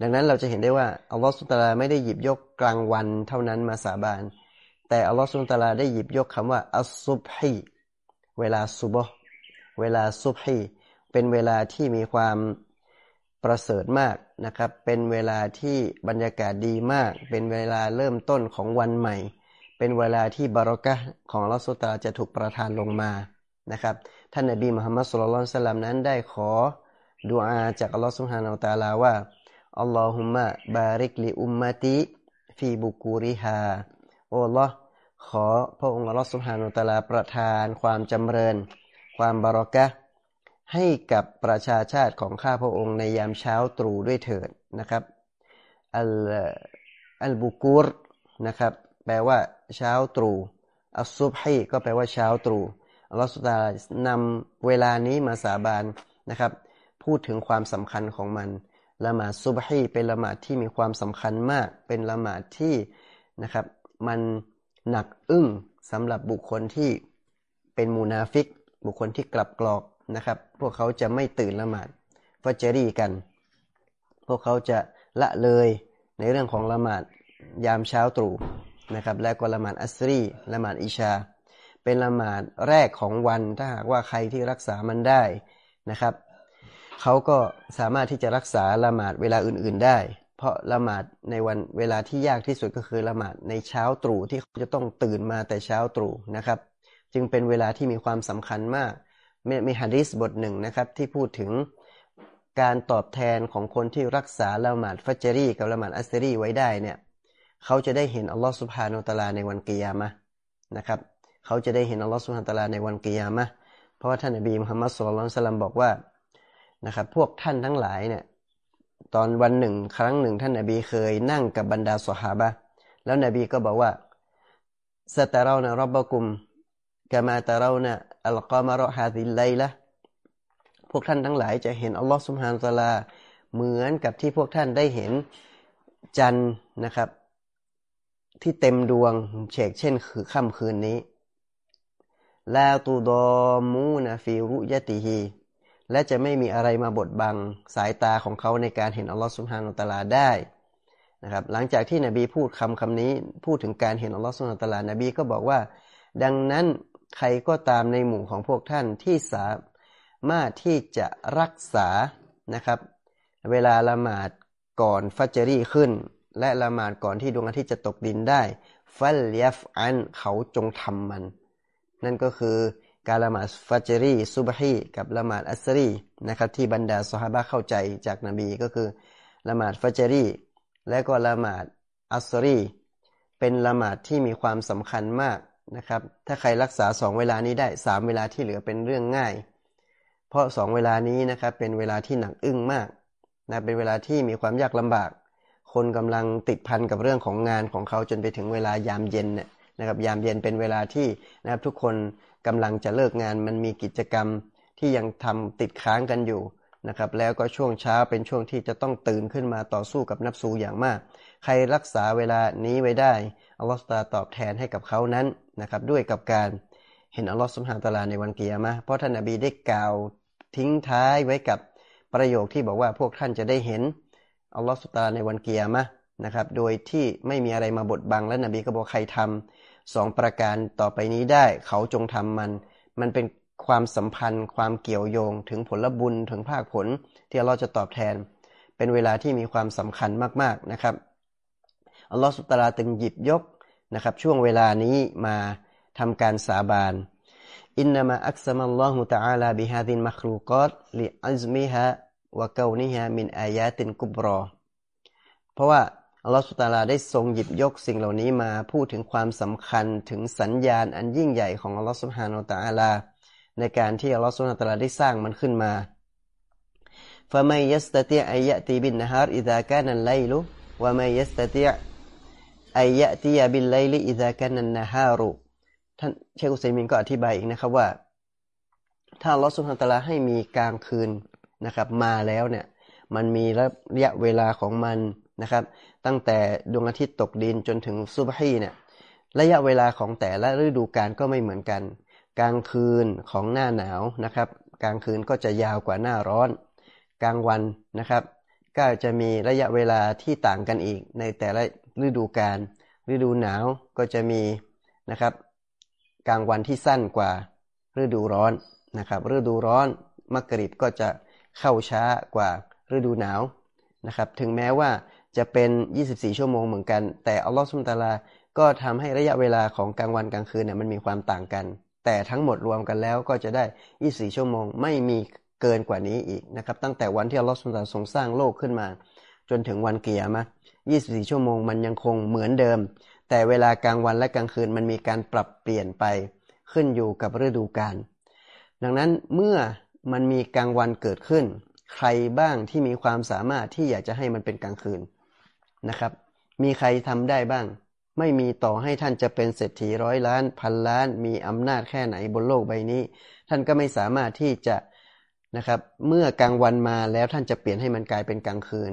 ดังนั้นเราจะเห็นได้ว่าอัลลอฮฺสุลตาราไม่ได้หยิบยกกลางวันเท่านั้นมาสาบาน แต่อัลลอฮฺสุลตาลาได้หยิบยกคำว่าอัสซุบฮีเวลาซุบฮ เวลาซุบฮีเป็นเวลาที่มีความประเสริฐมากนะครับ เป็นเวลาที่บรรยากาศดีมาก เป็นเวลาเริ่มต้นของวันใหม่ เป็นเวลาที่บารอกะของลอสุตาจะถูกประทานลงมานะครับ ท่านนบีมุฮัมมัดสุลลัลสลัมนั้นได้ขอดุอาจากอัลลอฮฺสุฮานาอัลตาลาว่าอัลลอฮุมะบาริกลิอุมมะติฟีบุกูริฮาโอ้ลอขอพระองค์อัลลอฮฺสุฮานุตะลาประทานความจำเริญ ความบารอกะให้กับประชาชาติของข้าพระองค์ในยามเช้าตรู่ด้วยเถิดนะครับอัลอัลบุกูรนะครับ แปลว่าเช้าตรู่อัลซุบฮีก็แปลว่าเช้าตรู่อัลลอฮฺสุตานำเวลานี้มาสาบานนะครับ พูดถึงความสำคัญของมันละหมาดซุบฮีเป็นละหมาดที่มีความสำคัญมาก เป็นละหมาดที่นะครับ มันหนักอึ้งสำหรับบุคคลที่เป็นมูนาฟิก บุคคลที่กลับกรอกนะครับ พวกเขาจะไม่ตื่นละหมาดฟัจรีกัน พวกเขาจะละเลยในเรื่องของละหมาดยามเช้าตรู่นะครับ และก็ละหมาดอัสรีละหมาดอิชา เป็นละหมาดแรกของวันถ้าหากว่าใครที่รักษามันได้นะครับเขาก็สามารถที่จะรักษาละหมาดเวลาอื่น ๆได้ เพราะละหมาดในวันเวลาที่ยากที่สุดก็คือละหมาดในเช้าตรู่ที่เขาจะต้องตื่นมาแต่เช้าตรู่นะครับ จึงเป็นเวลาที่มีความสำคัญมากมีฮะดิษบทหนึ่งนะครับที่พูดถึงการตอบแทนของคนที่รักษาละหมาดฟัจรีกับละหมาดอัสรีไว้ได้เนี่ยเขาจะได้เห็นอัลลอฮฺสุบฮานุตะลาในวันกิยามะนะครับเขาจะได้เห็นอัลลอฮฺสุบฮานุตะลาในวันกิยามะเพราะว่าท่านอบีมุฮัมมัดสุลลัลสลัมบอกว่านะครับพวกท่านทั้งหลายเนี่ยตอนวันหนึ่งครั้งหนึ่งท่านนบีเคยนั่งกับบรรดาสหาบะแล้วนบีก็บอกว่าสตาเรานะรับบกุม กามาตาเรานะอัลกามารอฮาดิลไลละพวกท่านทั้งหลายจะเห็นอัลลอฮฺสุบฮานตะลา เหมือนกับที่พวกท่านได้เห็นจันนะครับ ที่เต็มดวงเฉกเช่น คือค่ำคืนนี้ลาตูดอมูนะฟิรุยติฮีและจะไม่มีอะไรมาบดบังสายตาของเขาในการเห็นอัลลอฮฺสุบฮานุตะลาได้นะครับ หลังจากที่นบีพูดคำคำนี้ พูดถึงการเห็นอัลลอฮฺสุบฮานุตะลานบีก็บอกว่า ดังนั้น ใครก็ตามในหมู่ของพวกท่านที่สามารถที่จะรักษานะครับ เวลาละหมาดก่อนฟัจรีขึ้น และละหมาดก่อนที่ดวงอาทิตย์จะตกดินได้ฟัลยัฟอันเขาจงทำมัน นั่นก็คือการละหมาดฟัจรีซุบฮีกับละหมาดอัสรีนะครับที่บรรดาสฮาบะเข้าใจจากนบีก็คือละหมาดฟัจรีและก็ละหมาดอัสรีเป็นละหมาดที่มีความสำคัญมาก นะครับ ถ้าใครรักษาสองเวลานี้ได้สามเวลาที่เหลือเป็นเรื่องง่าย เพราะสองเวลานี้นะครับเป็นเวลาที่หนักอึ้งมากนะเป็นเวลาที่มีความยากลำบาก คนกำลังติดพันกับเรื่องของงานของเขาจนไปถึงเวลายามเย็นเนี่ยนะครับยามเย็นเป็นเวลาที่นะครับทุกคนกำลังจะเลิกงานมันมีกิจกรรมที่ยังทำติดค้างกันอยู่นะครับแล้วก็ช่วงเช้าเป็นช่วงที่จะต้องตื่นขึ้นมาต่อสู้กับนับสูอย่างมาก ใครรักษาเวลานี้ไว้ได้อัลลอฮฺตาตอบแทนให้กับเขานั้น นะครับด้วยกับการเห็นอัลลอฮฺสุบฮานตะลาในวันเกียร์มาเพราะท่านอบีได้กล่าวทิ้งท้ายไว้กับประโยคที่บอกว่าพวกท่านจะได้เห็นอัลลอฮฺสุบตาในวันเกียร์มานะครับ โดยที่ไม่มีอะไรมาบดบังและนบีก็บอกใครทำสองประการต่อไปนี้ได้ เขาจงทำมัน มันเป็นความสัมพันธ์ ความเกี่ยวโยง ถึงผลบุญถึงภาคผลที่เราจะตอบแทน เป็นเวลาที่มีความสำคัญมากๆนะครับอัลลอฮฺสุตาราตึงหยิบยก นะครับช่วงเวลานี้มาทำการสาบานإنما أقسم الله تعالى بهذه المخلوقات لعظمها وكونها من آيات كبرى เพราะว่าอัลลอฮฺสุบฮานาตะอาลาได้ทรงหยิบยกสิ่งเหล่านี้มาพูดถึงความสำคัญถึงสัญญาณอันยิ่งใหญ่ของอัลลอฮฺสุบฮานาตะอาลา ในการที่อัลลอฮฺสุบฮานาตะอาลาได้สร้างมันขึ้นมาفمن يستطيع أن يأتي بالنهار إذا كان الليل ومن يستطيع أن يأتي بالليل إذا كان النهارท่านเชคุซัยมินก็อธิบายอีกนะครับว่า ถ้าลอสุฮานตะลาให้มีกลางคืนนะครับ มาแล้วเนี่ย มันมีระยะเวลาของมันนะครับ ตั้งแต่ดวงอาทิตย์ตกดินจนถึงซุบฮีเนี่ยระยะเวลาของแต่ละฤดูกาลก็ไม่เหมือนกัน กลางคืนของหน้าหนาวนะครับ กลางคืนก็จะยาวกว่าหน้าร้อน กลางวันนะครับ ก็จะมีระยะเวลาที่ต่างกันอีกในแต่ละฤดูกาลฤดูหนาวก็จะมีนะครับ กลางวันที่สั้นกว่าฤดูร้อนนะครับ ฤดูร้อนมักริบก็จะเข้าช้ากว่าฤดูหนาวนะครับ ถึงแม้ว่าจะเป็น 24 ชั่วโมงเหมือนกัน แต่อัลลอฮฺสุลตาราก็ทำให้ระยะเวลาของกลางวันกลางคืนเนี่ยมันมีความต่างกัน แต่ทั้งหมดรวมกันแล้วก็จะได้ 24 ชั่วโมง ไม่มี เกินกว่านี้อีกนะครับ ตั้งแต่วันที่อัลลอฮฺสุลตาราทรงสร้างโลกขึ้นมา จนถึงวันเกียร์มา24 ชั่วโมงมันยังคงเหมือนเดิม แต่เวลากลางวันและกลางคืนมันมีการปรับเปลี่ยนไปขึ้นอยู่กับฤดูกาลดังนั้นเมื่อมันมีกลางวันเกิดขึ้น ใครบ้างที่มีความสามารถที่อยากจะให้มันเป็นกลางคืนนะครับ มีใครทำได้บ้าง ไม่มีต่อให้ท่านจะเป็นเศรษฐีร้อยล้าน พันล้าน มีอำนาจแค่ไหนบนโลกใบนี้ ท่านก็ไม่สามารถที่จะ นะครับ เมื่อกลางวันมาแล้วท่านจะเปลี่ยนให้มันกลายเป็นกลางคืน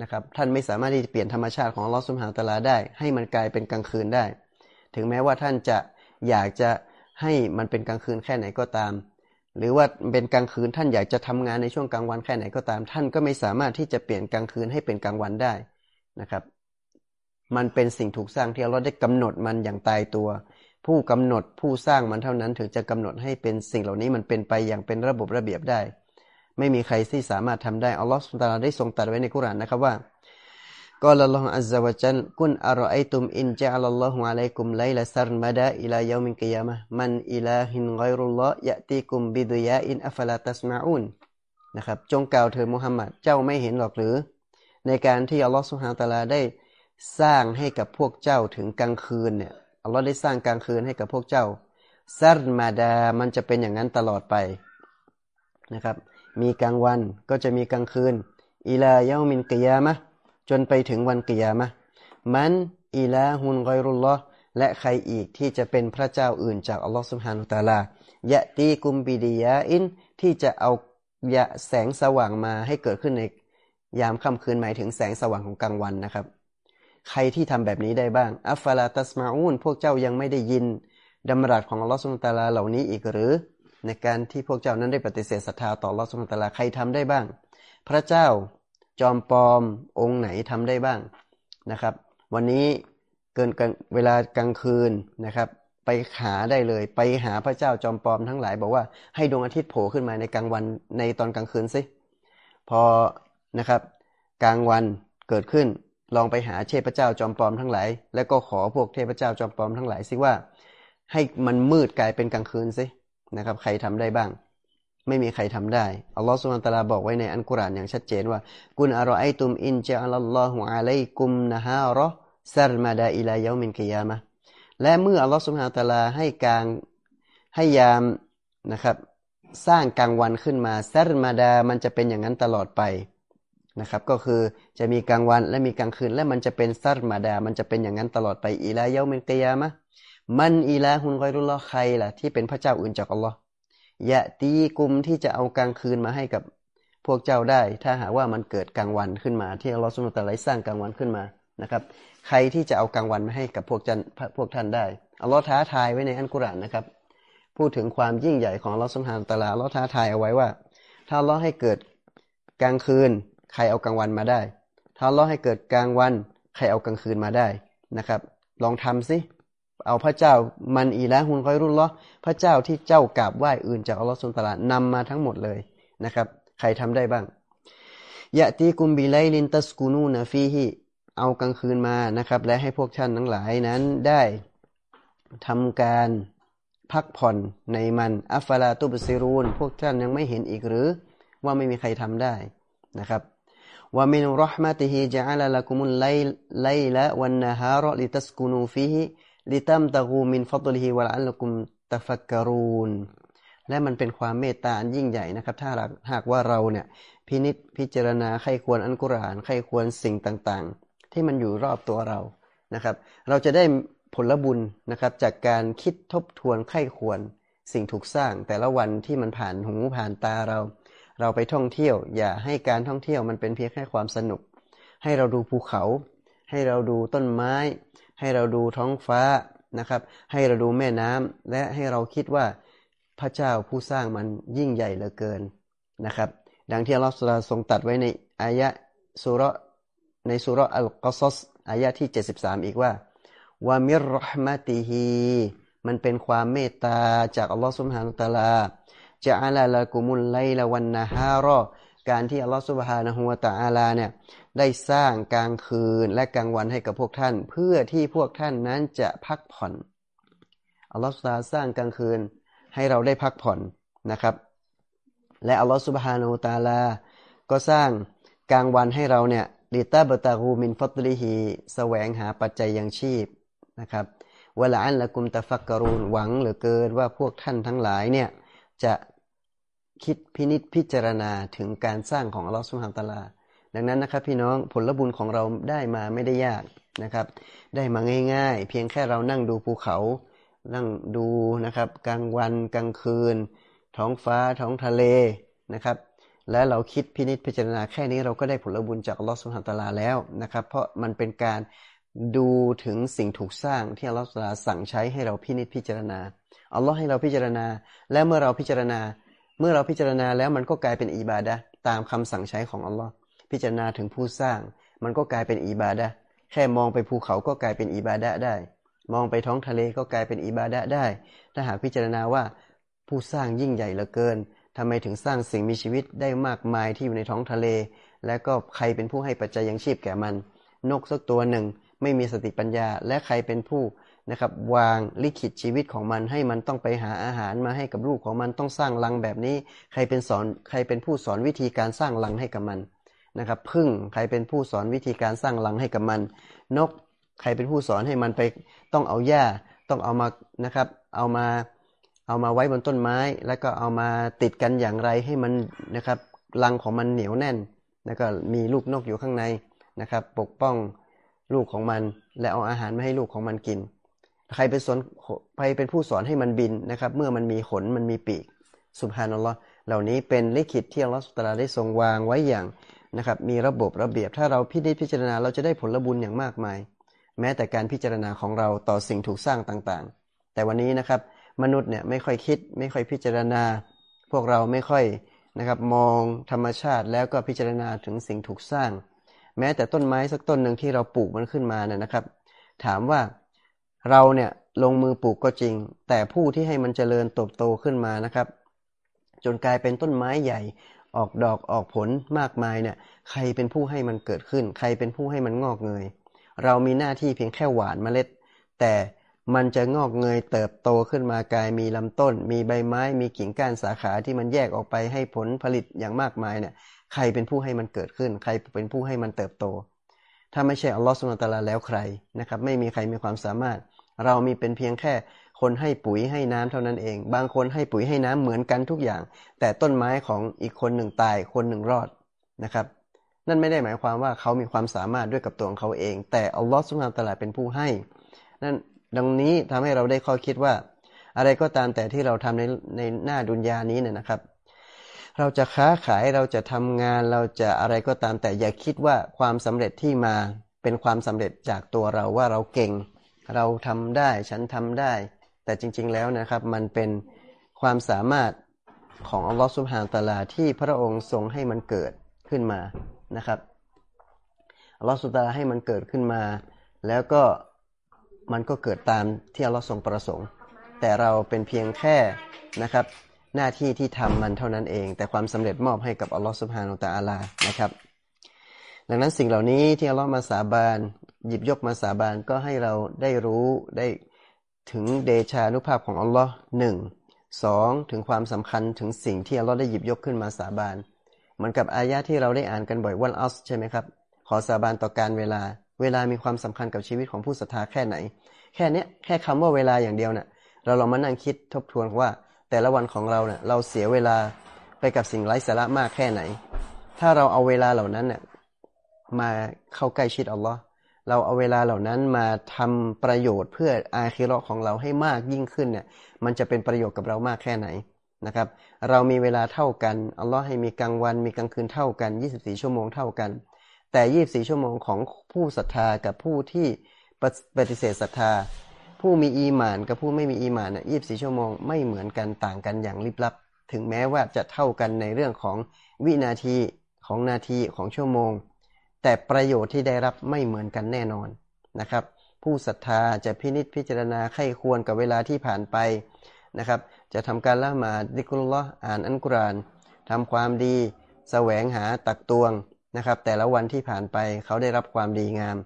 นะครับ ท่านไม่สามารถที่จะเปลี่ยนธรรมชาติของลอสุมหาตลาได้ ให้มันกลายเป็นกลางคืนได้ ถึงแม้ว่าท่านจะอยากจะให้มันเป็นกลางคืนแค่ไหนก็ตาม หรือว่าเป็นกลางคืนท่านอยากจะทำงานในช่วงกลางวันแค่ไหนก็ตาม ท่านก็ไม่สามารถที่จะเปลี่ยนกลางคืนให้เป็นกลางวันได้นะครับ มันเป็นสิ่งถูกสร้างที่เราได้กำหนดมันอย่างตายตัว ผู้กำหนดผู้สร้างมันเท่านั้นถึงจะกำหนดให้เป็นสิ่งเหล่านี้มันเป็นไปอย่างเป็นระบบระเบียบได้ ไม่มีใครที่สามารถทำได้อัลลอฮฺสุบฮานาตะอาลาได้ทรงตรัสไว้ในกุรอานนะครับว่าقال الله عز وجل قل أرأيتم إن جعل الله عليكم الليل سرمدا إلى يوم القيامة من إله غير الله يأتيكم بضياء أفلا تسمعونนะครับจงกล่าวเถิดมุฮัมมัดเจ้าไม่เห็นหรอกหรือ ในการที่อัลลอฮฺสุบฮานาตะอาลาได้สร้างให้กับพวกเจ้าถึงกลางคืนเนี่ย อัลลอฮ์ได้สร้างกลางคืนให้กับพวกเจ้าซัรมาดา มันจะเป็นอย่างนั้นตลอดไปนะครับ มีกลางวันก็จะมีกลางคืน อิลาเยามินกิยามะจนไปถึงวันกิยามะมันอิลาฮุนไกรุลลอและใครอีกที่จะเป็นพระเจ้าอื่นจากอัลลอฮ์สุบฮานุตาลายะตีกุมบิดียาอินที่จะเอายะแสงสว่างมาให้เกิดขึ้นในยามค่ำคืนหมายถึงแสงสว่างของกลางวันนะครับ ใครที่ทำแบบนี้ได้บ้าง อัฟฟาลาตัสมาอูนพวกเจ้ายังไม่ได้ยินดำรัสของอัลลอฮฺสุลตาลาเหล่านี้อีกหรือ ในการที่พวกเจ้านั้นได้ปฏิเสธศรัทธาต่ออัลลอฮฺสุลตาลาใครทำได้บ้าง พระเจ้าจอมปลอมองค์ไหนทำได้บ้างนะครับ วันนี้เกินกันเวลากลางคืนนะครับ ไปหาได้เลย ไปหาพระเจ้าจอมปลอมทั้งหลาย บอกว่าให้ดวงอาทิตย์โผล่ขึ้นมาในกลางวันในตอนกลางคืนสิพอนะครับ กลางวันเกิดขึ้น ลองไปหาเทพเจ้าจอมปลอมทั้งหลาย แล้วก็ขอพวกเทพเจ้าจอมปลอมทั้งหลายสิว่า ให้มันมืดกลายเป็นกลางคืนสินะครับ ใครทำได้บ้าง ไม่มีใครทำได้อัลลอฮฺสุลตาราบอกไว้ในอันกุรานอย่างชัดเจนว่า กุนอารอไอตุมอินเจอัลลอฮฺอะลัยกุมนะฮารอซารมาดาอิลายามินกิยามะและเมื่ออัลลอฮฺสุลตาราให้กลางให้ยามนะครับ สร้างกลางวันขึ้นมาซารมาดามันจะเป็นอย่างนั้นตลอดไป นะครับก็คือจะมีกลางวันและมีกลางคืน และมันจะเป็นซารมาดา มันจะเป็นอย่างนั้นตลอดไปอิลายามินกิยามะมันอีลาฮุนกอยรุลลอใครล่ะที่เป็นพระเจ้าอื่นจากอัลลอฮ์ยะตีกุมที่จะเอากลางคืนมาให้กับพวกเจ้าได้ ถ้าหากว่ามันเกิดกลางวันขึ้นมา ที่อัลลอฮ์สุลตาไลสร้างกลางวันขึ้นมานะครับใครที่จะเอากลางวันมาให้กับพวกจันพวกท่านได้อัลลอฮ์ท้าทายไว้ในอันกุรานนะครับ พูดถึงความยิ่งใหญ่ของอัลลอฮ์สุลตานตาลาอัลลอฮ์ท้าทายเอาไว้ว่า ถ้าอัลลอฮ์ให้เกิดกลางคืน ใครเอากลางวันมาได้ ถ้าอัลลอให้เกิดกลางวัน ใครเอากลางคืนมาได้นะครับ ลองทำสิ เอาพระเจ้ามันอีแล้วหุนคอยรุ่นล้อพระเจ้าที่เจ้ากราบไหว้อื่นจากอัลลอฮฺสุลตารานำมาทั้งหมดเลยนะครับ ใครทำได้บ้างยะตีกุมบิไลลินตัสกูนูนะฟีฮีเอากลางคืนมานะครับ และให้พวกท่านทั้งหลายนั้นได้ทำการพักผ่อนในมันأفلا تبصرون พวกท่านยังไม่เห็นอีกหรือ ว่าไม่มีใครทำได้นะครับ ومن رحمته جعل لكم الليل والنهار لتسكنوا فيه ولتبتغوا من فضله ولعلكم تشكرونและมันเป็นความเมตตาอันยิ่งใหญ่นะครับ ถ้าหากว่าเราเนี่ยพินิจพิจารณาใคร่ครวญอัลกุรอานใคร่ครวญสิ่งต่างๆ ที่มันอยู่รอบตัวเรานะครับ เราจะได้ผลบุญนะครับจากการคิดทบทวนใครควรสิ่งถูกสร้างแต่ละวันที่มันผ่านหูผ่านตาเรา เราไปท่องเที่ยว อย่าให้การท่องเที่ยวมันเป็นเพียงแค่ความสนุก ให้เราดูภูเขา ให้เราดูต้นไม้ ให้เราดูท้องฟ้านะครับ ให้เราดูแม่น้ำและให้เราคิดว่าพระเจ้าผู้สร้างมันยิ่งใหญ่เหลือเกินนะครับ ดังที่อัลลอฮฺทรงตัดไว้ในอายะสุรในสุรอัลกอซสอายะที่ 73 อีกว่าวามิรห์มติฮีมันเป็นความเมตตาจากอัลลอฮฺสุบฮานุตะลา จะอัลลละกุมุลไลละวันนะฮารอการที่อัลลอฮฺสุบฮานะฮูวะตะอาลาเนี่ยได้สร้างกลางคืนและกลางวันให้กับพวกท่าน เพื่อที่พวกท่านนั้นจะพักผ่อนอัลลอฮฺสุบฮาสร้างกลางคืนให้เราได้พักผ่อนนะครับ และอัลลอฮฺสุบฮานาอูตาลา ก็สร้างกลางวันให้เราเนี่ยลิตาบตาฮูมินฟัตลิฮีแสวงหาปัจจัยยังชีพนะครับเวลาอันละกุมตะฟักกรูนหวังเหลือเกินว่าพวกท่านทั้งหลายเนี่ยจะ คิดพินิษพิจารณาถึงการสร้างของอัลลอฮฺสุบฮานตะลา ดังนั้นนะครับพี่น้องผลบุญของเราได้มาไม่ได้ยากนะครับ ได้มาง่าย ๆ เพียงแค่เรานั่งดูภูเขา นั่งดูนะครับกลางวันกลางคืน ท้องฟ้าท้องทะเลนะครับ และเราคิดพินิจพิจารณาแค่นี้เราก็ได้ผลบุญจากอัลลอฮฺสุลตาลาแล้วนะครับ เพราะมันเป็นการดูถึงสิ่งถูกสร้างที่อัลลอฮฺสั่งใช้ให้เราพินิจพิจารณาอัลลอฮ์ให้เราพิจารณา และเมื่อเราพิจารณา เมื่อเราพิจารณาแล้วมันก็กลายเป็นอิบาดะตามคำสั่งใช้ของอัลลอฮ์พิจารณาถึงผู้สร้าง มันก็กลายเป็นอิบาดะแค่มองไปภูเขาก็กลายเป็นอิบาดะได้ มองไปท้องทะเลก็กลายเป็นอิบาดะได้ ถ้าหากพิจารณาว่าผู้สร้างยิ่งใหญ่เหลือเกินทำไมถึงสร้างสิ่งมีชีวิตได้มากมายที่อยู่ในท้องทะเล และก็ใครเป็นผู้ให้ปัจจัยยังชีพแก่มัน นกสักตัวหนึ่ง ไม่มีสติปัญญา และใครเป็นผู้ นะครับวางลิขิตชีวิตของมันให้มันต้องไปหาอาหารมาให้กับลูกของมันต้องสร้างรังแบบนี้ ใครเป็นสอนใครเป็นผู้สอนวิธีการสร้างรังให้กับมันนะครับพึ่งใครเป็นผู้สอนวิธีการสร้างรังให้กับมัน นกใครเป็นผู้สอนให้มันไปต้องเอาหญ้าต้องเอามานะครับเอามาเอามาไว้บนต้นไม้ แล้วก็เอามาติดกันอย่างไรให้มันนะครับรังของมันเหนียวแน่น แล้วก็มีลูกนกอยู่ข้างในนะครับปกป้องลูกของมันและเอาอาหารมาให้ลูกของมันกิน ใครเป็นสอนใครเป็นผู้สอนให้มันบินนะครับ เมื่อมันมีขนมันมีปีกสุภานัลลอฮ์เหล่านี้เป็นลิขิตที่อัลลอฮฺสุตาได้ทรงวางไว้อย่างนะครับ มีระบบระเบียบ ถ้าเราพิจิตพิจารณาเราจะได้ผลบุญอย่างมากมาย แม้แต่การพิจารณาของเราต่อสิ่งถูกสร้างต่างๆ แต่วันนี้นะครับ มนุษย์เนี่ยไม่ค่อยคิด ไม่ค่อยพิจารณา พวกเราไม่ค่อยนะครับ มองธรรมชาติแล้วก็พิจารณาถึงสิ่งถูกสร้าง แม้แต่ต้นไม้สักต้นหนึ่งที่เราปลูกมันขึ้นมาเนี่ยนะครับ ถามว่า เราเนี่ยลงมือปลูกก็จริง แต่ผู้ที่ให้มันเจริญเติบโตขึ้นมานะครับ จนกลายเป็นต้นไม้ใหญ่ออกดอกออกผลมากมายเนี่ย ใครเป็นผู้ให้มันเกิดขึ้น ใครเป็นผู้ให้มันงอกเงย เรามีหน้าที่เพียงแค่หวานเมล็ด แต่มันจะงอกเงยเติบโตขึ้นมากลายมีลำต้น มีใบไม้ มีกิ่งก้านสาขาที่มันแยกออกไปให้ผลผลิตอย่างมากมายเนี่ย ใครเป็นผู้ให้มันเกิดขึ้น ใครเป็นผู้ให้มันเติบโต ถ้าไม่ใช่อัลลอฮฺสุลตาราแล้วใครนะครับ ไม่มีใครมีความสามารถ เรามีเป็นเพียงแค่คนให้ปุ๋ยให้น้ำเท่านั้นเอง บางคนให้ปุ๋ยให้น้ำเหมือนกันทุกอย่าง แต่ต้นไม้ของอีกคนหนึ่งตายคนหนึ่งรอดนะครับ นั่นไม่ได้หมายความว่าเขามีความสามารถด้วยกับตัวของเขาเอง แต่อัลลอฮฺสุลตาราเป็นผู้ให้ นั่นดังนี้ทำให้เราได้ข้อคิดว่า อะไรก็ตามแต่ที่เราทำในในหน้าดุนยานี้เนี่ยนะครับ เราจะค้าขายเราจะทำงานเราจะอะไรก็ตามแต่อย่าคิดว่าความสำเร็จที่มาเป็นความสำเร็จจากตัวเราว่าเราเก่ง เราทำได้ฉันทำได้ แต่จริง ๆ แล้วนะครับ มันเป็นความสามารถของอัลลอฮฺสุบฮานตะลาที่พระองค์ทรงให้มันเกิดขึ้นมานะครับอัลลอฮฺสุบฮานตะลาให้มันเกิดขึ้นมา แล้วก็มันก็เกิดตามที่อัลลอฮ์ทรงประสงค์ แต่เราเป็นเพียงแค่นะครับ หน้าที่ที่ทำมันเท่านั้นเอง แต่ความสำเร็จมอบให้กับอัลลอฮ์สุบฮานุตะอาลานะครับ ดังนั้นสิ่งเหล่านี้ที่อัลลอฮ์มาสาบาน หยิบยกมาสาบานก็ให้เราได้รู้ได้ถึงเดชานุภาพของอัลลอฮ์หนึ่งสองถึงความสำคัญถึงสิ่งที่อัลลอฮ์ได้หยิบยกขึ้นมาสาบานเหมือนกับอายะที่เราได้อ่านกันบ่อยวันอัลใช่ไหมครับ ขอสาบานต่อการเวลา เวลามีความสำคัญกับชีวิตของผู้ศรัทธาแค่ไหน แค่เนี้ยแค่คำว่าเวลาอย่างเดียวเนะ่ยเราลองมานั่งคิดทบทวนว่า แต่ละวันของเราเนะี่ยเราเสียเวลาไปกับสิ่งไร้สาระมากแค่ไหน ถ้าเราเอาเวลาเหล่านั้นเนะี่ยมาเข้าใกล้ชิดอัลลอฮ์ เราเอาเวลาเหล่านั้นมาทำประโยชน์เพื่ออาคิรอของเราให้มากยิ่งขึ้นเนี่ยมันจะเป็นประโยชน์กับเรามากแค่ไหนนะครับ เรามีเวลาเท่ากันอัลลอฮ์ให้มีกลางวันมีกลางคืนเท่ากัน 24 ชั่วโมงเท่ากัน แต่ยี่บสี่ชั่วโมงของผู้ศรัทธากับผู้ที่ปฏิเสธศรัทธา ผู้มีอีหมานกับผู้ไม่มีอีหมานเนี่ยยี่บสี่ชั่วโมงไม่เหมือนกันต่างกันอย่างลิบลับ ถึงแม้ว่าจะเท่ากันในเรื่องของวินาทีของนาทีของชั่วโมง แต่ประโยชน์ที่ได้รับไม่เหมือนกันแน่นอนนะครับ ผู้ศรัทธาจะพินิจพิจารณาไข้ควรกับเวลาที่ผ่านไปนะครับ จะทำการละหมาดดิกุลลออ่านอันกุรานทำความดีแสวงหาตักตวงนะครับ แต่ละวันที่ผ่านไปเขาได้รับความดีงาม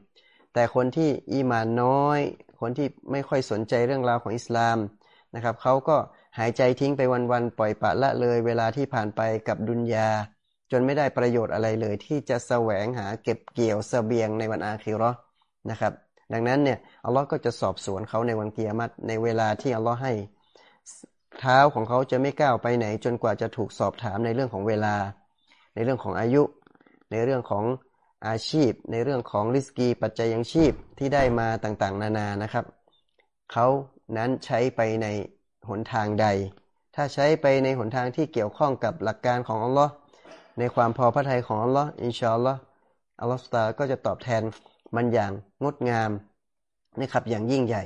แต่คนที่อีมานน้อย คนที่ไม่ค่อยสนใจเรื่องราวของอิสลามนะครับเขาก็หายใจทิ้งไปวันๆปล่อยปะละเลยเวลาที่ผ่านไปกับดุนยา จนไม่ได้ประโยชน์อะไรเลย ที่จะแสวงหาเก็บเกี่ยวสเสบียงในวันอาคิรอนะครับ ดังนั้นเนี่ยอัลลอฮ์ก็จะสอบสวนเขาในวันเกียรติในเวลาที่อัลลอฮ์ให้เท้าของเขาจะไม่ก้าวไปไหน จนกว่าจะถูกสอบถามในเรื่องของเวลา ในเรื่องของอายุ ในเรื่องของอาชีพ ในเรื่องของริสกี ปัจจัยยังชีพที่ได้มาต่างๆ นานานะครับ เขานั้นใช้ไปในหนทางใด ถ้าใช้ไปในหนทางที่เกี่ยวข้องกับหลักการของอัลลอฮ์ ในความพอพระทัยของอัลลอฮ์อินชาอัลลอฮ์อัลลอฮ์สตาก็จะตอบแทนมันอย่างงดงามนะครับอย่างยิ่งใหญ่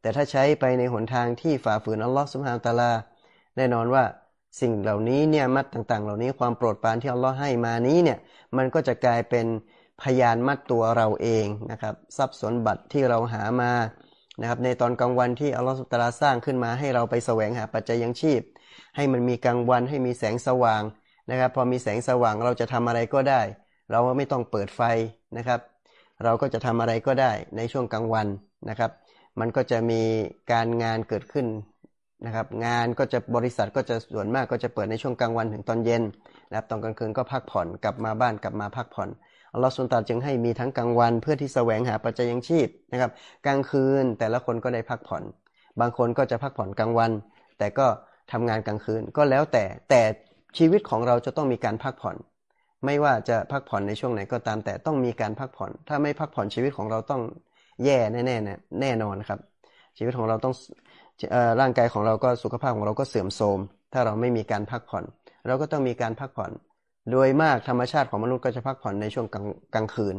แต่ถ้าใช้ไปในหนทางที่ฝ่าฝืนอัลลอฮ์สุบฮานตะลา แน่นอนว่าสิ่งเหล่านี้เนี่ยมัดต่าง ๆ เหล่านี้ความโปรดปรานที่อัลลอฮ์ให้มานี้เนี่ยมันก็จะกลายเป็นพยานมัดตัวเราเองนะครับทรัพย์สมบัติที่เราหามานะครับในตอนกลางวันที่อัลลอฮฺสุตราสร้างขึ้นมาให้เราไปแสวงหาปัจจัยยังชีพ ให้มันมีกลางวันให้มีแสงสว่าง นะครับ พอมีแสงสว่างเราจะทำอะไรก็ได้ เราไม่ต้องเปิดไฟนะครับ เราก็จะทำอะไรก็ได้ในช่วงกลางวันนะครับ มันก็จะมีการงานเกิดขึ้นนะครับ งานก็จะบริษัทก็จะส่วนมากก็จะเปิดในช่วงกลางวันถึงตอนเย็นนะครับตอนกลางคืนก็พักผ่อนกลับมาบ้านกลับมาพักผ่อนอัลลอฮฺสุลตานจึงให้มีทั้งกลางวันเพื่อที่แสวงหาปัจจัยยังชีพนะครับ กลางคืนแต่ละคนก็ได้พักผ่อน บางคนก็จะพักผ่อนกลางวัน แต่ก็ทำงานกลางคืนก็แล้วแต่แต่ ชีวิตของเราจะต้องมีการพักผ่อน ไม่ว่าจะพักผ่อนในช่วงไหนก็ตามแต่ต้องมีการพักผ่อน ถ้าไม่พักผ่อนชีวิตของเราต้องแย่แน่ๆแน่แน่นอนครับ ชีวิตของเราต้องร่างกายของเราก็สุขภาพของเราก็เสื่อมโทรม ถ้าเราไม่มีการพักผ่อน เราก็ต้องมีการพักผ่อน โดยมากธรรมชาติของมนุษย์ก็จะพักผ่อนในช่วงกลางกลางคืน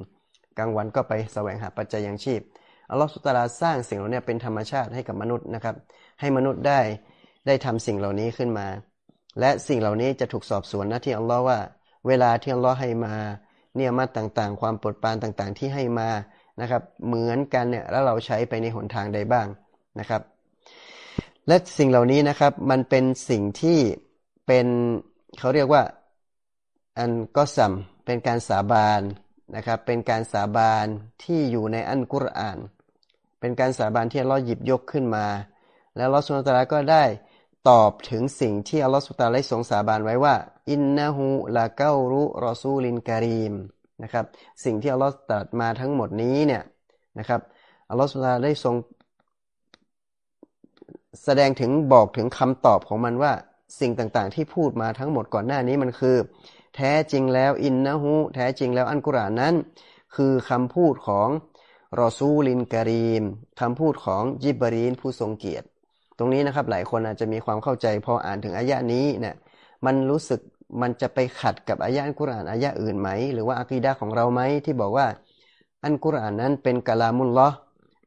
กลางวันก็ไปแสวงหาปัจจัยยังชีพอัลลอฮฺสุตาราสร้างสิ่งเหล่านี้เป็นธรรมชาติให้กับมนุษย์นะครับ ให้มนุษย์ได้ได้ทำสิ่งเหล่านี้ขึ้นมา และสิ่งเหล่านี้จะถูกสอบสวนนะที่อัลลอฮ์ว่า เวลาที่อัลลอฮ์ให้มา เนี่ยมาต่างๆ ความปวดปานต่างๆ ที่ให้มานะครับ เหมือนกันเนี่ยแล้วเราใช้ไปในหนทางใดบ้างนะครับ และสิ่งเหล่านี้นะครับมันเป็นสิ่งที่เป็นเขาเรียกว่าอันก็สัมเป็นการสาบานนะครับเป็นการสาบานที่อยู่ในอันกุรอาน เป็นการสาบานที่อัลลอฮ์หยิบยกขึ้นมา แล้วอัลอสุลตาราก็ได้ ตอบถึงสิ่งที่อัลลอฮฺสุลตาได้ทรงสาบานไว้ว่า إنه لقول رسول كريم นะครับ สิ่งที่อัลลอฮฺตรัสมาทั้งหมดนี้เนี่ยนะครับอัลลอฮฺสุลตาได้ทรง แสดงถึงบอกถึงคำตอบของมันว่า สิ่งต่างๆ ที่พูดมาทั้งหมดก่อนหน้านี้มันคือ แท้จริงแล้วอินนะฮูแท้จริงแล้วอันกุรานนั้น คือคำพูดของ رسول كريم คำพูดของยิบรีนผู้ทรงเกียรติ ตรงนี้นะครับหลายคนอาจจะมีความเข้าใจพออ่านถึงอายะนี้เนี่ยมันรู้สึกมันจะไปขัดกับอายะอันกุรอานอายะอื่นไหม หรือว่าอะกีดะของเราไหมที่บอกว่าอันกุรอานนั้นเป็นกะลามุลลอ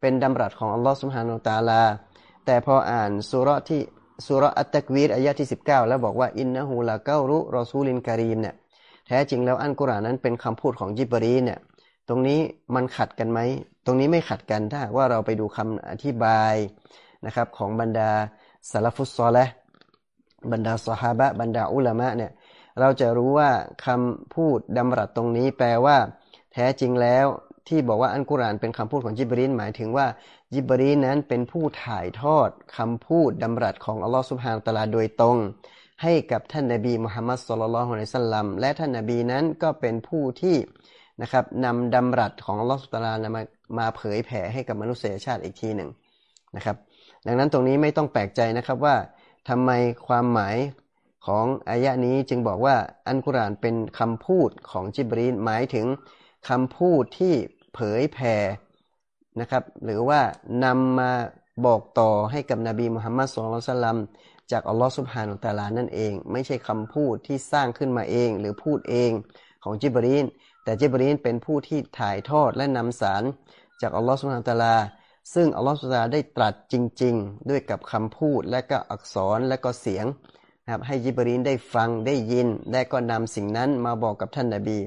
เป็นดำรัสของอัลลอฮ์สุบฮานาอัลตาลา แต่พออ่านสุรที่สุรอัตตะกวีรอายะที่ 19 แล้วบอกว่าอินนะฮูลาเการุรอซูลินการีมเนี่ยแท้จริงแล้วอันกุรอานนั้นเป็นคำพูดของยิบรีเนี่ยตรงนี้มันขัดกันไหม ตรงนี้ไม่ขัดกันถ้าว่าเราไปดูคำอธิบาย นะครับของบรรดาสารฟุตซอลและบรรดาสฮาบะบรรดาอุลามะเนี่ยเราจะรู้ว่าคำพูดดำรัสตรงนี้แปลว่า แท้จริงแล้วที่บอกว่าอันกุรานเป็นคำพูดของจิบรีนหมายถึงว่าจิบรีนนั้นเป็นผู้ถ่ายทอดคำพูดดำรัสของอัลลอฮฺสุบฮานตะลาโดยตรง ให้กับท่านนบีมุฮัมมัดสุลลัลฮุอะลัยสัลลัมและท่านนบีนั้นก็เป็นผู้ที่นะครับนำดำรัสของอัลลอฮฺสุบตะลามามาเผยแผ่ให้กับมนุษยชาติอีกทีหนึ่งนะครับ ดังนั้นตรงนี้ไม่ต้องแปลกใจนะครับว่าทำไมความหมายของอายะนี้จึงบอกว่าอันกุรานเป็นคำพูดของจิบรีนหมายถึงคำพูดที่เผยแผ่นะครับหรือว่านำมาบอกต่อให้กับนบีมุฮัมมัดสุลตัลลัมจากอัลลอฮฺสุบฮานุตาลานั่นเอง ไม่ใช่คำพูดที่สร้างขึ้นมาเอง หรือพูดเองของจิบรีนแต่จิบรีนเป็นผู้ที่ถ่ายทอดและนำสารจากอัลลอฮฺสุบฮานุตาลา ซึ่งอัลลอฮฺสุลาได้ตรัสจริง ๆ ด้วยกับคำพูดและก็อักษรและก็เสียงนะครับให้ยิบรีนได้ฟังได้ยิน และก็นำสิ่งนั้นมาบอกกับท่านนาบี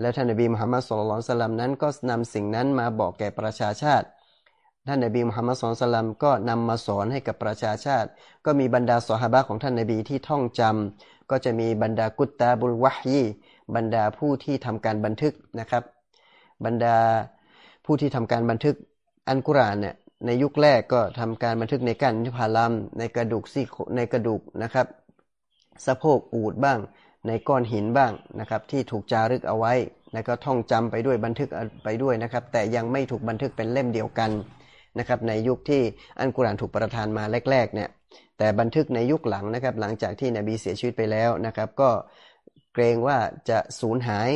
แล้วท่านนาบีมุฮัมมัดสุลลัลสลัมนั้นก็นำสิ่งนั้นมาบอกแก่ประชาชาติ ท่านนาบีมุฮัมมัดสุลลัลก็นำมาสอนให้กับประชาชาติ ก็มีบรรดาสหายของท่านนาบีที่ท่องจำก็จะมีบรรดากุตตาบุลวะฮีบรรดาผู้ที่ทำการบันทึกนะครับ บรรดาผู้ที่ทำการบันทึก อันกุรานเนี่ยในยุคแรกก็ทำการบันทึกในก้านนิพาลัมในกระดูกซี่ในกระดูกนะครับสะโพกอูดบ้าง ในก้อนหินบ้างนะครับ ที่ถูกจารึกเอาไว้แล้วก็ท่องจำไปด้วยบันทึกไปด้วยนะครับ แต่ยังไม่ถูกบันทึกเป็นเล่มเดียวกันนะครับในยุคที่อันกุรานถูกประทานมาแรกๆเนี่ยแต่บันทึกในยุคหลังนะครับ หลังจากที่นบีเสียชีวิตไปแล้วนะครับ ก็เกรงว่าจะสูญหาย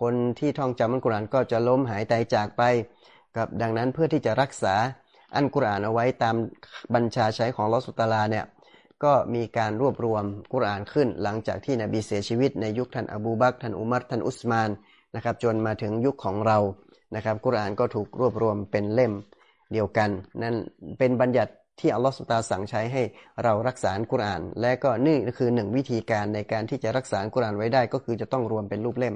คนที่ท่องจำอันกุรานก็จะล้มหายตายจากไป ครับดังนั้นเพื่อที่จะรักษาอันกุรอานเอาไว้ตามบัญชาใช้ของลอสุตาลาเนี่ยก็มีการรวบรวมกุรอานขึ้น หลังจากที่นบีเสียชีวิตในยุคท่านอบูบักท่านอุมัรท่านอุสมานนะครับจนมาถึงยุคของเรานะครับกุรอานก็ถูกรวบรวมเป็นเล่มเดียวกัน นั่นเป็นบัญญัติที่อัลลอฮฺสุตาสั่งใช้ให้เรารักษากุรอาน และก็นี่คือหนึ่งวิธีการในการที่จะรักษากุรอานไว้ได้ ก็คือจะต้องรวมเป็นรูปเล่ม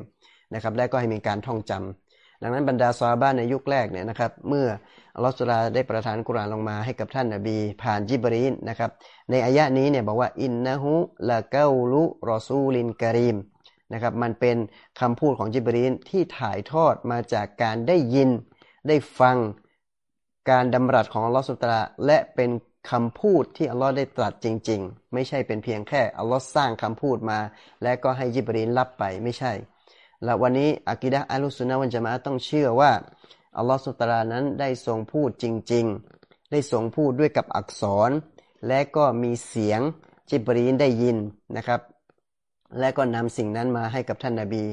นะครับและก็ให้มีการท่องจำ ดังนั้นบรรดาซาบ้านในยุคแรกเนี่ยนะครับเมื่ออัลลอฮฺสุลาได้ประทานกุรานลงมาให้กับท่านนบี ผ่านจิบรีนนะครับในอายะนี้เนี่ยบอกว่าอินนะฮุละเกาลุรอซูลินการีมนะครับมันเป็นคำพูดของจิบรีนที่ถ่ายทอดมาจากการได้ยินได้ฟังการดำรัสของอัลลอฮฺสุตาและเป็นคำพูดที่อัลลอฮ์ได้ตรัสจริง ๆ ไม่ใช่เป็นเพียงแค่อัลลอฮ์สร้างคำพูดมา และก็ให้ยิบรีนรับไปไม่ใช่ และวันนี้อักิดะอัลุสุนนะวันจะมาต้องเชื่อว่าอัลลอฮ์สุตรานั้นได้ทรงพูดจริง ๆ ได้ทรงพูดด้วยกับอักษร และก็มีเสียงจิบรีนได้ยินนะครับ และก็นำสิ่งนั้นมาให้กับท่านนาบี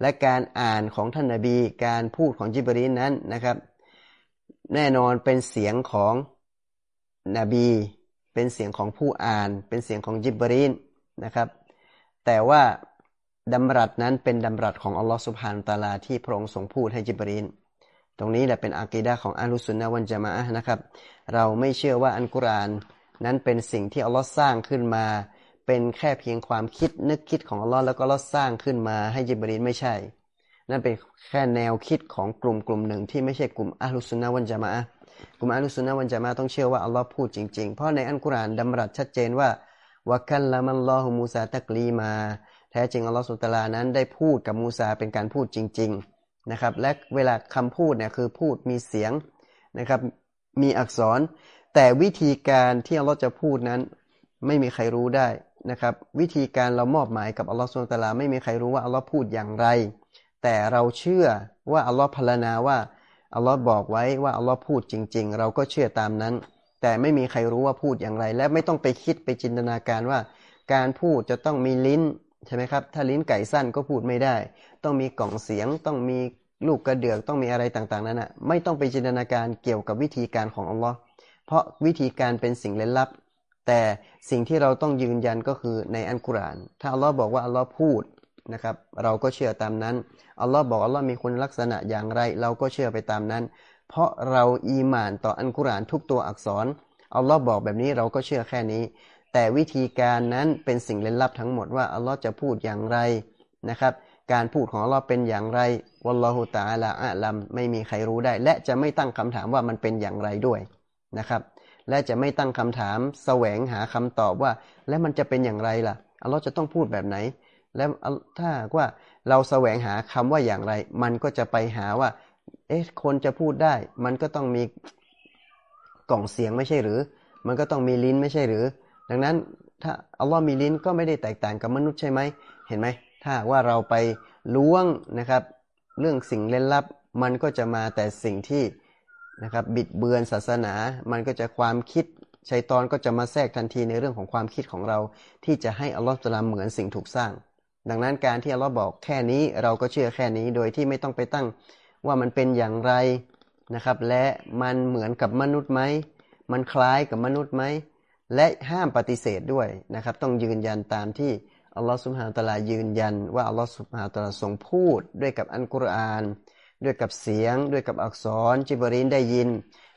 และการอ่านของท่านนาบี การพูดของจิบรีนนั้นนะครับ แน่นอนเป็นเสียงของนบี เป็นเสียงของผู้อ่าน เป็นเสียงของจิบรีนนะครับ แต่ว่า ดำรัสนั้นเป็นดำรัสของอัลลอฮฺสุบฮานตาลาที่พระองค์ทรงพูดให้จิบรีนตรงนี้แหละเป็นอากีดะของอัลลุสุนนะวันจามะนะครับ เราไม่เชื่อว่าอันกุรานนั้นเป็นสิ่งที่อัลลอฮ์สร้างขึ้นมา เป็นแค่เพียงความคิดนึกคิดของอัลลอฮ์แล้วก็อัลลอฮ์สร้างขึ้นมาให้จิบรีนไม่ใช่ นั่นเป็นแค่แนวคิดของกลุ่มกลุ่มหนึ่งที่ไม่ใช่กลุ่มอัลลุสุนนะวันจามะกลุ่มอัลลุสุนนะวันจามะต้องเชื่อว่าอัลลอฮ์พูดจริง ๆ เพราะในอันกุรานดำรัสชัดเจนว่าวะคัลละมัลลอฮุมูซาตักลีมา ท้จริงอัลลอฮ์สุตลานั้นได้พูดกับมูซาเป็นการพูดจริง ๆนะครับ และเวลาคำพูดเนี่ยคือพูดมีเสียงนะครับมีอักษร แต่วิธีการที่อัลลอฮ์จะพูดนั้น ไม่มีใครรู้ได้นะครับ วิธีการเรามอบหมายกับอัลลอฮ์สุลตาราไม่มีใครรู้ว่าอัลลอฮ์พูดอย่างไร แต่เราเชื่อว่าอัลลอฮ์พรณนาว่าอัลลอฮ์บอกไว้ว่าอัลลอฮ์พูดจริง ๆ เราก็เชื่อตามนั้น แต่ไม่มีใครรู้ว่าพูดอย่างไร และไม่ต้องไปคิดไปจินตนาการว่า การพูดจะต้องมีลิ้น ใช่ไหมครับ ถ้าลิ้นไก่สั้นก็พูดไม่ได้ ต้องมีกล่องเสียง ต้องมีลูกกระเดือกต้องมีอะไรต่างๆนั้นนะไม่ต้องไปจินตนาการเกี่ยวกับวิธีการของอัลลอฮ์เพราะวิธีการเป็นสิ่งเล่นลับ แต่สิ่งที่เราต้องยืนยันก็คือในอันกุราน ถ้าอัลลอฮ์บอกว่าอัลลอฮ์พูดนะครับ เราก็เชื่อตามนั้นอัลลอฮ์บอกอัลลอฮ์มีคุณลักษณะอย่างไร เราก็เชื่อไปตามนั้น เพราะเราอีหมานต่ออันกุรานทุกตัวอักษรอัลลอฮ์บอกแบบนี้เราก็เชื่อแค่นี้ แต่วิธีการนั้นเป็นสิ่งเล่นลับทั้งหมดว่าอัลลอฮ์จะพูดอย่างไรนะครับ การพูดของเราเป็นอย่างไรวัลลอฮุตาลาอะลัมไม่มีใครรู้ได้ และจะไม่ตั้งคำถามว่ามันเป็นอย่างไรด้วยนะครับ และจะไม่ตั้งคำถามแสวงหาคำตอบว่า และมันจะเป็นอย่างไรล่ะอัลลอฮ์จะต้องพูดแบบไหน แล้วถ้าว่าเราแสวงหาคำว่าอย่างไร มันก็จะไปหาว่าเอ๊ะคนจะพูดได้ มันก็ต้องมีกล่องเสียงไม่ใช่หรือ มันก็ต้องมีลิ้นไม่ใช่หรือ ดังนั้นถ้าอัลลอฮ์มีลิ้นก็ไม่ได้แตกต่างกับมนุษย์ใช่ไหมเห็นไหมถ้าว่าเราไปล้วงนะครับ เรื่องสิ่งเล่นลับมันก็จะมาแต่สิ่งที่นะครับบิดเบือนศาสนา มันก็จะความคิดชัยตอนก็จะมาแทรกทันทีในเรื่องของความคิดของเรา ที่จะให้อัลลอฮฺตลามเหมือนสิ่งถูกสร้าง ดังนั้นการที่อัลลอฮ์บอกแค่นี้เราก็เชื่อแค่นี้โดยที่ไม่ต้องไปตั้งว่ามันเป็นอย่างไรนะครับ และมันเหมือนกับมนุษย์ไหมมันคล้ายกับมนุษย์ไหม และห้ามปฏิเสธด้วยนะครับ ต้องยืนยันตามที่อัลลอฮฺสุบฮานตะลายืนยัน ว่าอัลลอฮฺสุบฮานตะลาทรงพูดด้วยกับอันกุรอาน ด้วยกับเสียง ด้วยกับอักษรจิบรีนได้ยิน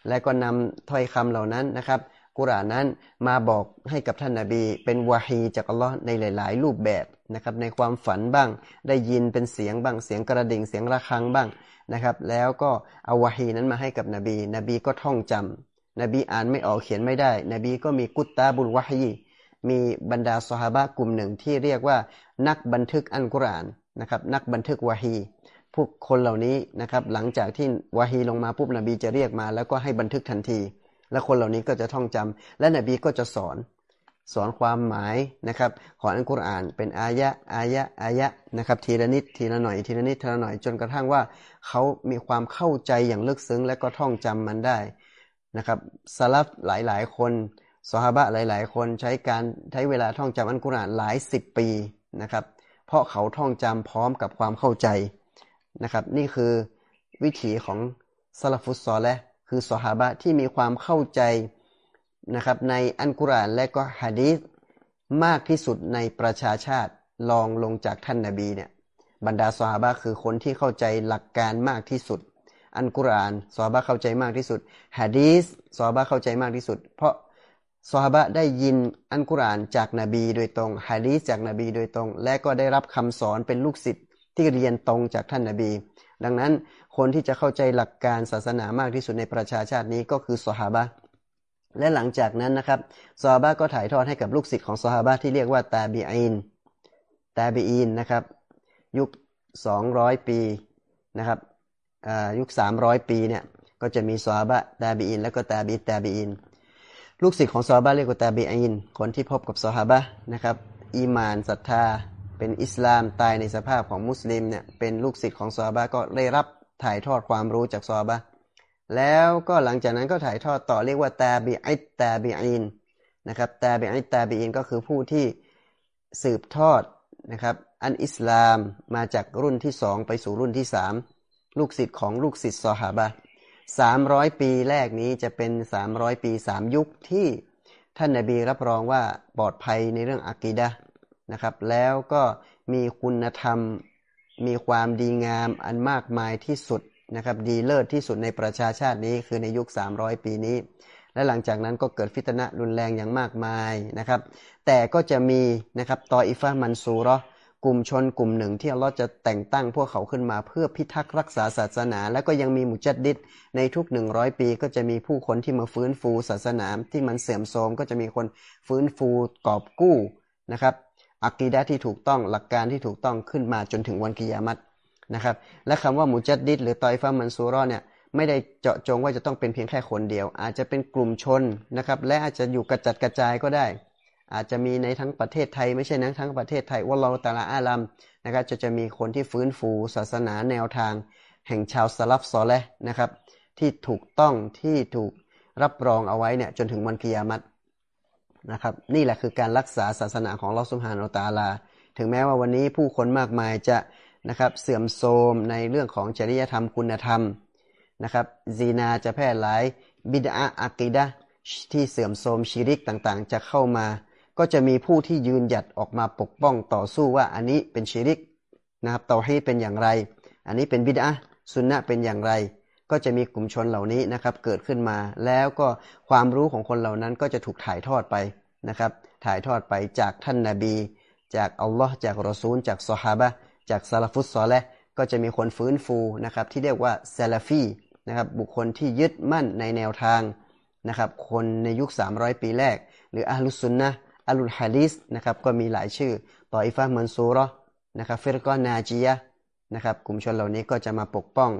และก็นำถ้อยคำเหล่านั้นนะครับ กุรอานนั้นมาบอกให้กับท่านนาบี เป็นวาฮีจากอัลลอฮ์ในหลาย ๆ รูปแบบนะครับในความฝันบ้างได้ยินเป็นเสียงบ้างเสียงกระดิ่งเสียงระฆังบ้างนะครับ แล้วก็เอาวาฮีนั้นมาให้กับนบี นบีก็ท่องจำ นบีอ่านไม่ออกเขียนไม่ได้ นบีก็มีกุตตาบุลวาฮีมีบรรดาสหาบะกลุ่มหนึ่งที่เรียกว่านักบันทึกอันกุรอานนะครับนักบันทึกวาฮีพวกคนเหล่านี้นะครับหลังจากที่วาฮีลงมาปุ๊บนบีจะเรียกมา แล้วก็ให้บันทึกทันที และคนเหล่านี้ก็จะท่องจำและนบีก็จะสอนสอนความหมายนะครับของอันกุรอานเป็นอายะอายะอายะนะครับทีละนิดทีละหน่อยทีละนิดทีละหน่อยจนกระทั่งว่าเขามีความเข้าใจอย่างลึกซึ้งและก็ท่องจำมันได้ นะครับสลับหลายๆ คนสหบะหลาย ๆ คนใช้การใช้เวลาท่องจำอันกุรอานหลายสิบปีนะครับ เพราะเขาท่องจำพร้อมกับความเข้าใจนะครับ นี่คือวิถีของซาลฟุตซอลและคือสหบะที่มีความเข้าใจนะครับในอันกุรอานและก็ฮะดีษมากที่สุดในประชาชาติลองลงจากท่านนาบีเนี่ยบรรดาสหบะคือคนที่เข้าใจหลักการมากที่สุด อันกุรอานสหบะเข้าใจมากที่สุดฮะดีษสหบะเข้าใจมากที่สุด เพราะซอฮาบะได้ยินอันกุรานจากนาบีโดยตรงฮะดีษจากนาบีโดยตรง และก็ได้รับคำสอนเป็นลูกศิษย์ที่เรียนตรงจากท่านนาบี ดังนั้นคนที่จะเข้าใจหลักการศาสนามากที่สุดในประชาชาตินี้ก็คือซอฮาบะและหลังจากนั้นนะครับซอฮาบะก็ถ่ายทอดให้กับลูกศิษย์ของซอฮาบะที่เรียกว่าตาบีอินตาบีอินนะครับ ยุค 200 ปีนะครับ ยุค300ปีเนี่ยก็จะมีซอฮาบะตาบีอิน แล้วก็ตาบีตาบีอิน ลูกศิษย์ของซอฮาบะเรียกว่าตาบีอิน คนที่พบกับซอฮาบะนะครับอีมานศรัทธา เป็นอิสลามตายในสภาพของมุสลิมเนี่ยเป็นลูกศิษย์ของซอฮาบะก็ได้รับถ่ายทอดความรู้จากซอฮาบะแล้วก็หลังจากนั้นก็ถ่ายทอดต่อเรียกว่าตาบีอิตตาบีอินนะครับตาบีอิตตาบีอินก็คือผู้ที่สืบทอดนะครับอันอิสลามมาจากรุ่นที่สองไปสู่รุ่นที่สาม ลูกศิษย์ของลูกศิษย์ซอฮาบะสามร้อยปีแรกนี้จะเป็นสามร้อยปีสามยุคที่ท่านนาบีรับรองว่าปลอดภัยในเรื่องอะกีดะนะครับ แล้วก็มีคุณธรรมมีความดีงามอันมากมายที่สุดนะครับ ดีเลิศที่สุดในประชาชาตินี้คือในยุค 300 ปีนี้ และหลังจากนั้นก็เกิดฟิตนะรุนแรงอย่างมากมายนะครับ แต่ก็จะมีนะครับตออิฟะมันซูรอ กลุ่มชนกลุ่มหนึ่งที่อัลลอฮ์จะแต่งตั้งพวกเขาขึ้นมาเพื่อพิทักษ์รักษาศาสนา แล้วก็ยังมีมุจัดดิษในทุกหนึ่งร้อยปี ก็จะมีผู้คนที่มาฟื้นฟูศาสนาที่มันเสื่อมโทรมก็จะมีคนฟื้นฟูกอบกู้นะครับอักีดะที่ถูกต้องหลักการที่ถูกต้องขึ้นมาจนถึงวันกิยามัตนะครับและคำว่ามุจัดดิษหรือตอยฟ้ามันซูรอเนี่ยไม่ได้เจาะจงว่าจะต้องเป็นเพียงแค่คนเดียว อาจจะเป็นกลุ่มชนนะครับและอาจจะอยู่กระจัดกระจายก็ได้ อาจจะมีในทั้งประเทศไทยไม่ใช่นะทั้งประเทศไทยว่าเราตาลาอาลัมนะครับจะจะมีคนที่ฟื้นฟูศาสนาแนวทาง แห่งชาวสลับซอเลนะครับ ที่ถูกต้องที่ถูกรับรองเอาไว้เนี่ยจนถึงวันกิยามัตนะครับ นี่แหละคือการรักษาศาสนาของลอสุฮานอตาลา ถึงแม้ว่าวันนี้ผู้คนมากมายจะนะครับเสื่อมโทรมในเรื่องของจริยธรรมคุณธรรมนะครับซีนาจะแพร่หลายบิดาอักิดะที่เสื่อมโทรมชิริกต่างๆ จะเข้ามา ก็จะมีผู้ที่ยืนหยัดออกมาปกป้องต่อสู้ว่าอันนี้เป็นชิริกนะครับต่อให้เป็นอย่างไร อันนี้เป็นบิดาสุนนะเป็นอย่างไร ก็จะมีกลุ่มชนเหล่านี้นะครับเกิดขึ้นมา แล้วก็ความรู้ของคนเหล่านั้นก็จะถูกถ่ายทอดไปนะครับ ถ่ายทอดไปจากท่านนาบี จากอัลลอฮ์จากรอซูล จากซอฮาบะจากซาลฟุตซอและก็จะมีคนฟื้นฟูนะครับที่เรียกว่าซาลฟีนะครับบุคคลที่ยึดมั่นในแนวทางนะครับคนในยุค 300 ปีแรก หรืออัลลุสุนนะ อัลุลฮะดิสนะครับก็มีหลายชื่อต่ออิฟะมันซูรอนะครับฟิรกอนาจียะนะครับกลุ่มชนเหล่านี้ก็จะมาปกป้อง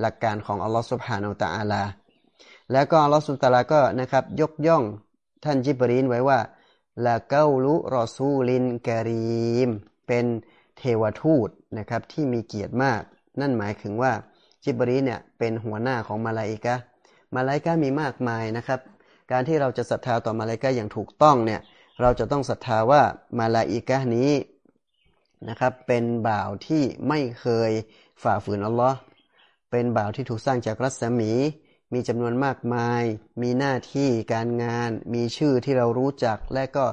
หลักการของอัลลอฮฺสุบฮานาอัลตะอาลา แล้วก็อัลลอฮฺสุบตาลาก็นะครับยกย่องท่านจิบรีนไว้ว่าละเกาลุรอซูลินกรีม เป็นเทวทูตนะครับที่มีเกียรติมาก นั่นหมายถึงว่าจิบรีนเนี่ยเป็นหัวหน้าของมาลาอิกะมาลาอิกะมีมากมายนะครับ การที่เราจะศรัทธาต่อมาลาอิกะอย่างถูกต้องเนี่ย เราจะต้องศรัทธาว่ามาลาอิกะนี้นะครับเป็นบ่าวที่ไม่เคยฝ่าฝืนอัลลอฮ์เป็นบ่าวที่ถูกสร้างจากรัศมี มีจำนวนมากมาย มีหน้าที่การงาน มีชื่อที่เรารู้จัก และก็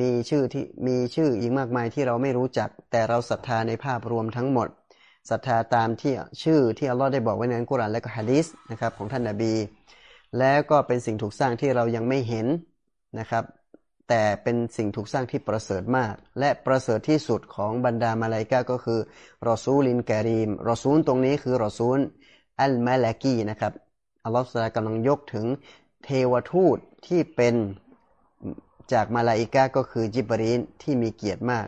มีชื่อที่มีชื่ออีกมากมายที่เราไม่รู้จัก แต่เราศรัทธาในภาพรวมทั้งหมดศรัทธาตามที่ชื่อที่อัลลอฮ์ได้บอกไว้ในอัลกุรอานและก็ฮะดีษนะครับของท่านนาบี แล้วก็เป็นสิ่งถูกสร้างที่เรายังไม่เห็นนะครับ แต่เป็นสิ่งถูกสร้างที่ประเสริฐมาก และประเสริฐที่สุดของบรรดามาลายกาก็คือรอซูลินแกาลีมรอซูลตรงนี้คือรอซูลอัลมาลากีนะครับอัลลอฮฺสุลากำลังยกถึงเทวทูตที่เป็นจากมาลาอิกาก็คือจิบรีนที่มีเกียรติมาก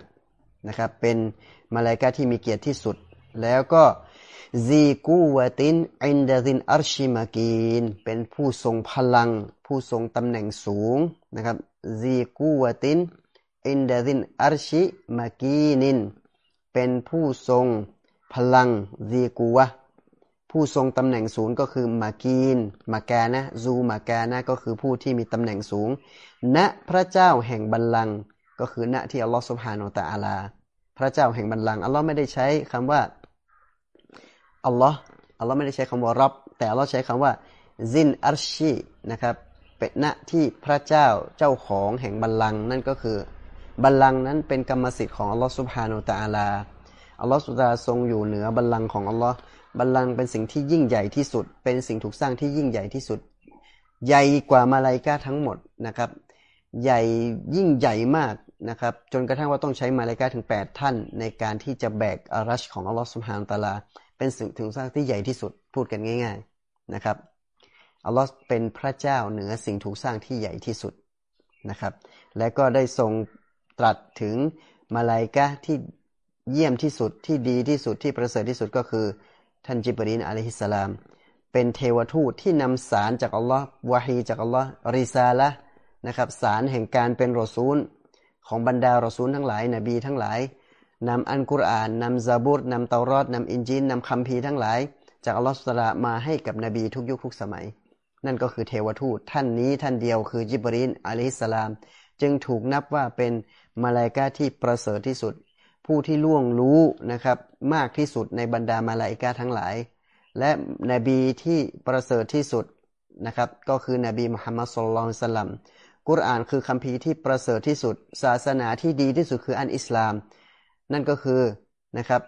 นะครับเป็นมาลายกาที่มีเกียรติที่สุด แล้วก็ซีกูวตินอินดาซินอัรชิมากีนเป็นผู้ทรงพลัง ผู้ทรงตำแหน่งสูงนะครับ ซีกูวตินอินดาซินอัรชิมากีนิน เป็นผู้ทรงพลังซีกูวะผู้ทรงตำแหน่งสูงก็คือمكين مكانة ذو مكانة ก็คือผู้ที่มีตำแหน่งสูง ณพระเจ้าแห่งบัลลังก์ก็คือณที่อัลลอฮฺสุบฮานาตะอาลา พระเจ้าแห่งบัลลังก์อัลลอฮ์ไม่ได้ใช้คำว่าอัลลอฮ์อัลลอฮ์ไม่ได้ใช้คำว่ารับ แต่อัลลอฮ์ใช้คำว่าซินอัรชีนะครับ เป็นณที่พระเจ้าเจ้าของแห่งบัลลังก์นั่นก็คือ บัลลังก์นั้นเป็นกรรมสิทธิ์ของอัลลอฮ์สุบฮานุตะอาลาอัลลอฮ์สุบฮาทรงอยู่เหนือบัลลังก์ของอัลลอฮ์บัลลังก์เป็นสิ่งที่ยิ่งใหญ่ที่สุด เป็นสิ่งถูกสร้างที่ยิ่งใหญ่ที่สุด ใหญ่กว่ามาลายกาทั้งหมดนะครับ ใหญ่ยิ่งใหญ่มากนะครับ จนกระทั่งว่าต้องใช้มาลายกาถึง 8 ท่าน ในการที่จะแบกอารัชของอัลลอฮ์สุบฮานุตะอาลา เป็นสิ่งถึงสร้างที่ใหญ่ที่สุดพูดกันง่าย ๆนะครับ อัลลอฮ์เป็นพระเจ้าเหนือสิ่งถูกสร้างที่ใหญ่ที่สุดนะครับ และก็ได้ทรงตรัสถึงมาลายกะที่เยี่ยมที่สุดที่ดีที่สุดที่ประเสริฐที่สุดก็คือท่านจิบรีนอะลัยฮิสสลาม เป็นเทวทูตที่นำสารจากอัลลอฮ์วะฮีจากอัลลอฮ์ริซาละนะครับสารแห่งการเป็นรอซูล ของบรรดารอซูลทั้งหลายนบีทั้งหลายนำอันกุรอานนำซาบุรนำเตารอดนำอินจีนนำคัมภีร์ทั้งหลาย จากอัลลอฮฺสุลามาให้กับนบีทุกยุคทุกสมัย นั่นก็คือเทวทูตท่านนี้ท่านเดียวคือจิบรีนอะลัยฮิสสลาม จึงถูกนับว่าเป็นมาลายกาที่ประเสริฐที่สุด ผู้ที่ล่วงรู้นะครับมากที่สุดในบรรดามาลายกาทั้งหลาย และนบีที่ประเสริฐที่สุดนะครับก็คือนบีมุฮัมมัดสุลลัลสลัมกุรอานคือคัมภีร์ที่ประเสริฐที่สุด ศาสนาที่ดีที่สุดคืออันอิสลาม นั่นก็คือนะครับ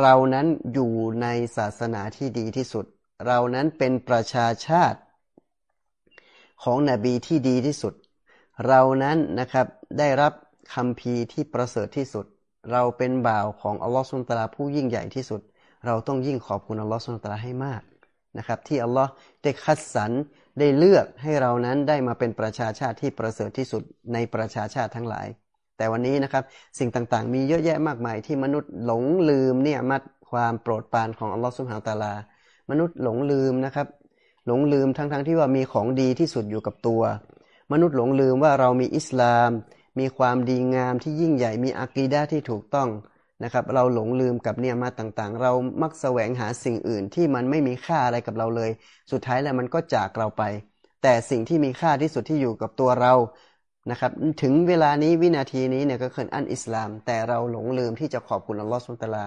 เรานั้นอยู่ในศาสนาที่ดีที่สุด เรานั้นเป็นประชาชาติ ของนบีที่ดีที่สุด เรานั้นนะครับได้รับคำพีที่ประเสริฐที่สุด เราเป็นบ่าวของอัลลอฮฺสุลตาราผู้ยิ่งใหญ่ที่สุด เราต้องยิ่งขอบคุณอัลลอฮฺสุลตาราให้มากนะครับ ที่อัลลอฮ์ได้คัดสรรได้เลือกให้เรานั้นได้มาเป็นประชาชาติที่ประเสริฐที่สุดในประชาชาติทั้งหลาย แต่วันนี้นะครับสิ่งต่างๆ มีเยอะแยะมากมายที่มนุษย์หลงลืมเนี่ยมัดความโปรดปรานของอัลลอฮฺสุบฮานตาลามนุษย์หลงลืมนะครับ หลงลืมทั้งๆทที่ว่ามีของดีที่สุดอยู่กับตัว มนุษย์หลงลืมว่าเรามีอิสลาม มีความดีงามที่ยิ่งใหญ่มีอักีดะที่ถูกต้องนะครับเราหลงลืมกับเนี่ยมาต่างๆ เรามักแสวงหาสิ่งอื่นที่มันไม่มีค่าอะไรกับเราเลย สุดท้ายแล้วมันก็จากเราไป แต่สิ่งที่มีค่าที่สุดที่อยู่กับตัวเรานะครับถึงเวลานี้วินาทีนี้เนี่ยก็คืออันอิสลาม แต่เราหลงลืมที่จะขอบคุณอัลลอฮฺสุลตาลา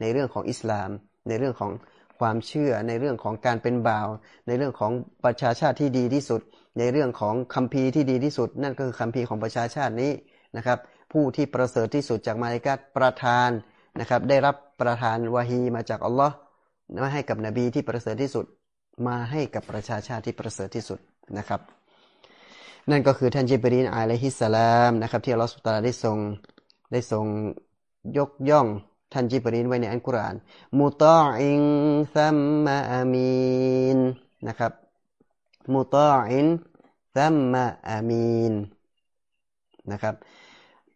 ในเรื่องของอิสลาม ในเรื่องของ ความเชื่อในเรื่องของการเป็นบ่าว ในเรื่องของประชาชาติที่ดีที่สุด ในเรื่องของคัมภีร์ที่ดีที่สุด นั่นก็คือคัมภีร์ของประชาชาตินี้นะครับ ผู้ที่ประเสริฐที่สุดจากมาลิกัตประทานนะครับ ได้รับประทานวาฮีมาจากอัลลอฮ์มาให้กับนบีที่ประเสริฐที่สุด มาให้กับประชาชาติที่ประเสริฐที่สุดนะครับ นั่นก็คือท่านจิบรีนอะลัยฮิสสลามนะครับ ที่อัลลอฮ์สุตาได้ทรงได้ทรงยกย่อง ท่านจิบรีนไว้ในอัลกุรอานมุตออิงซัมมาอามีนนะครับมุตออินซัมมาอามีนนะครับ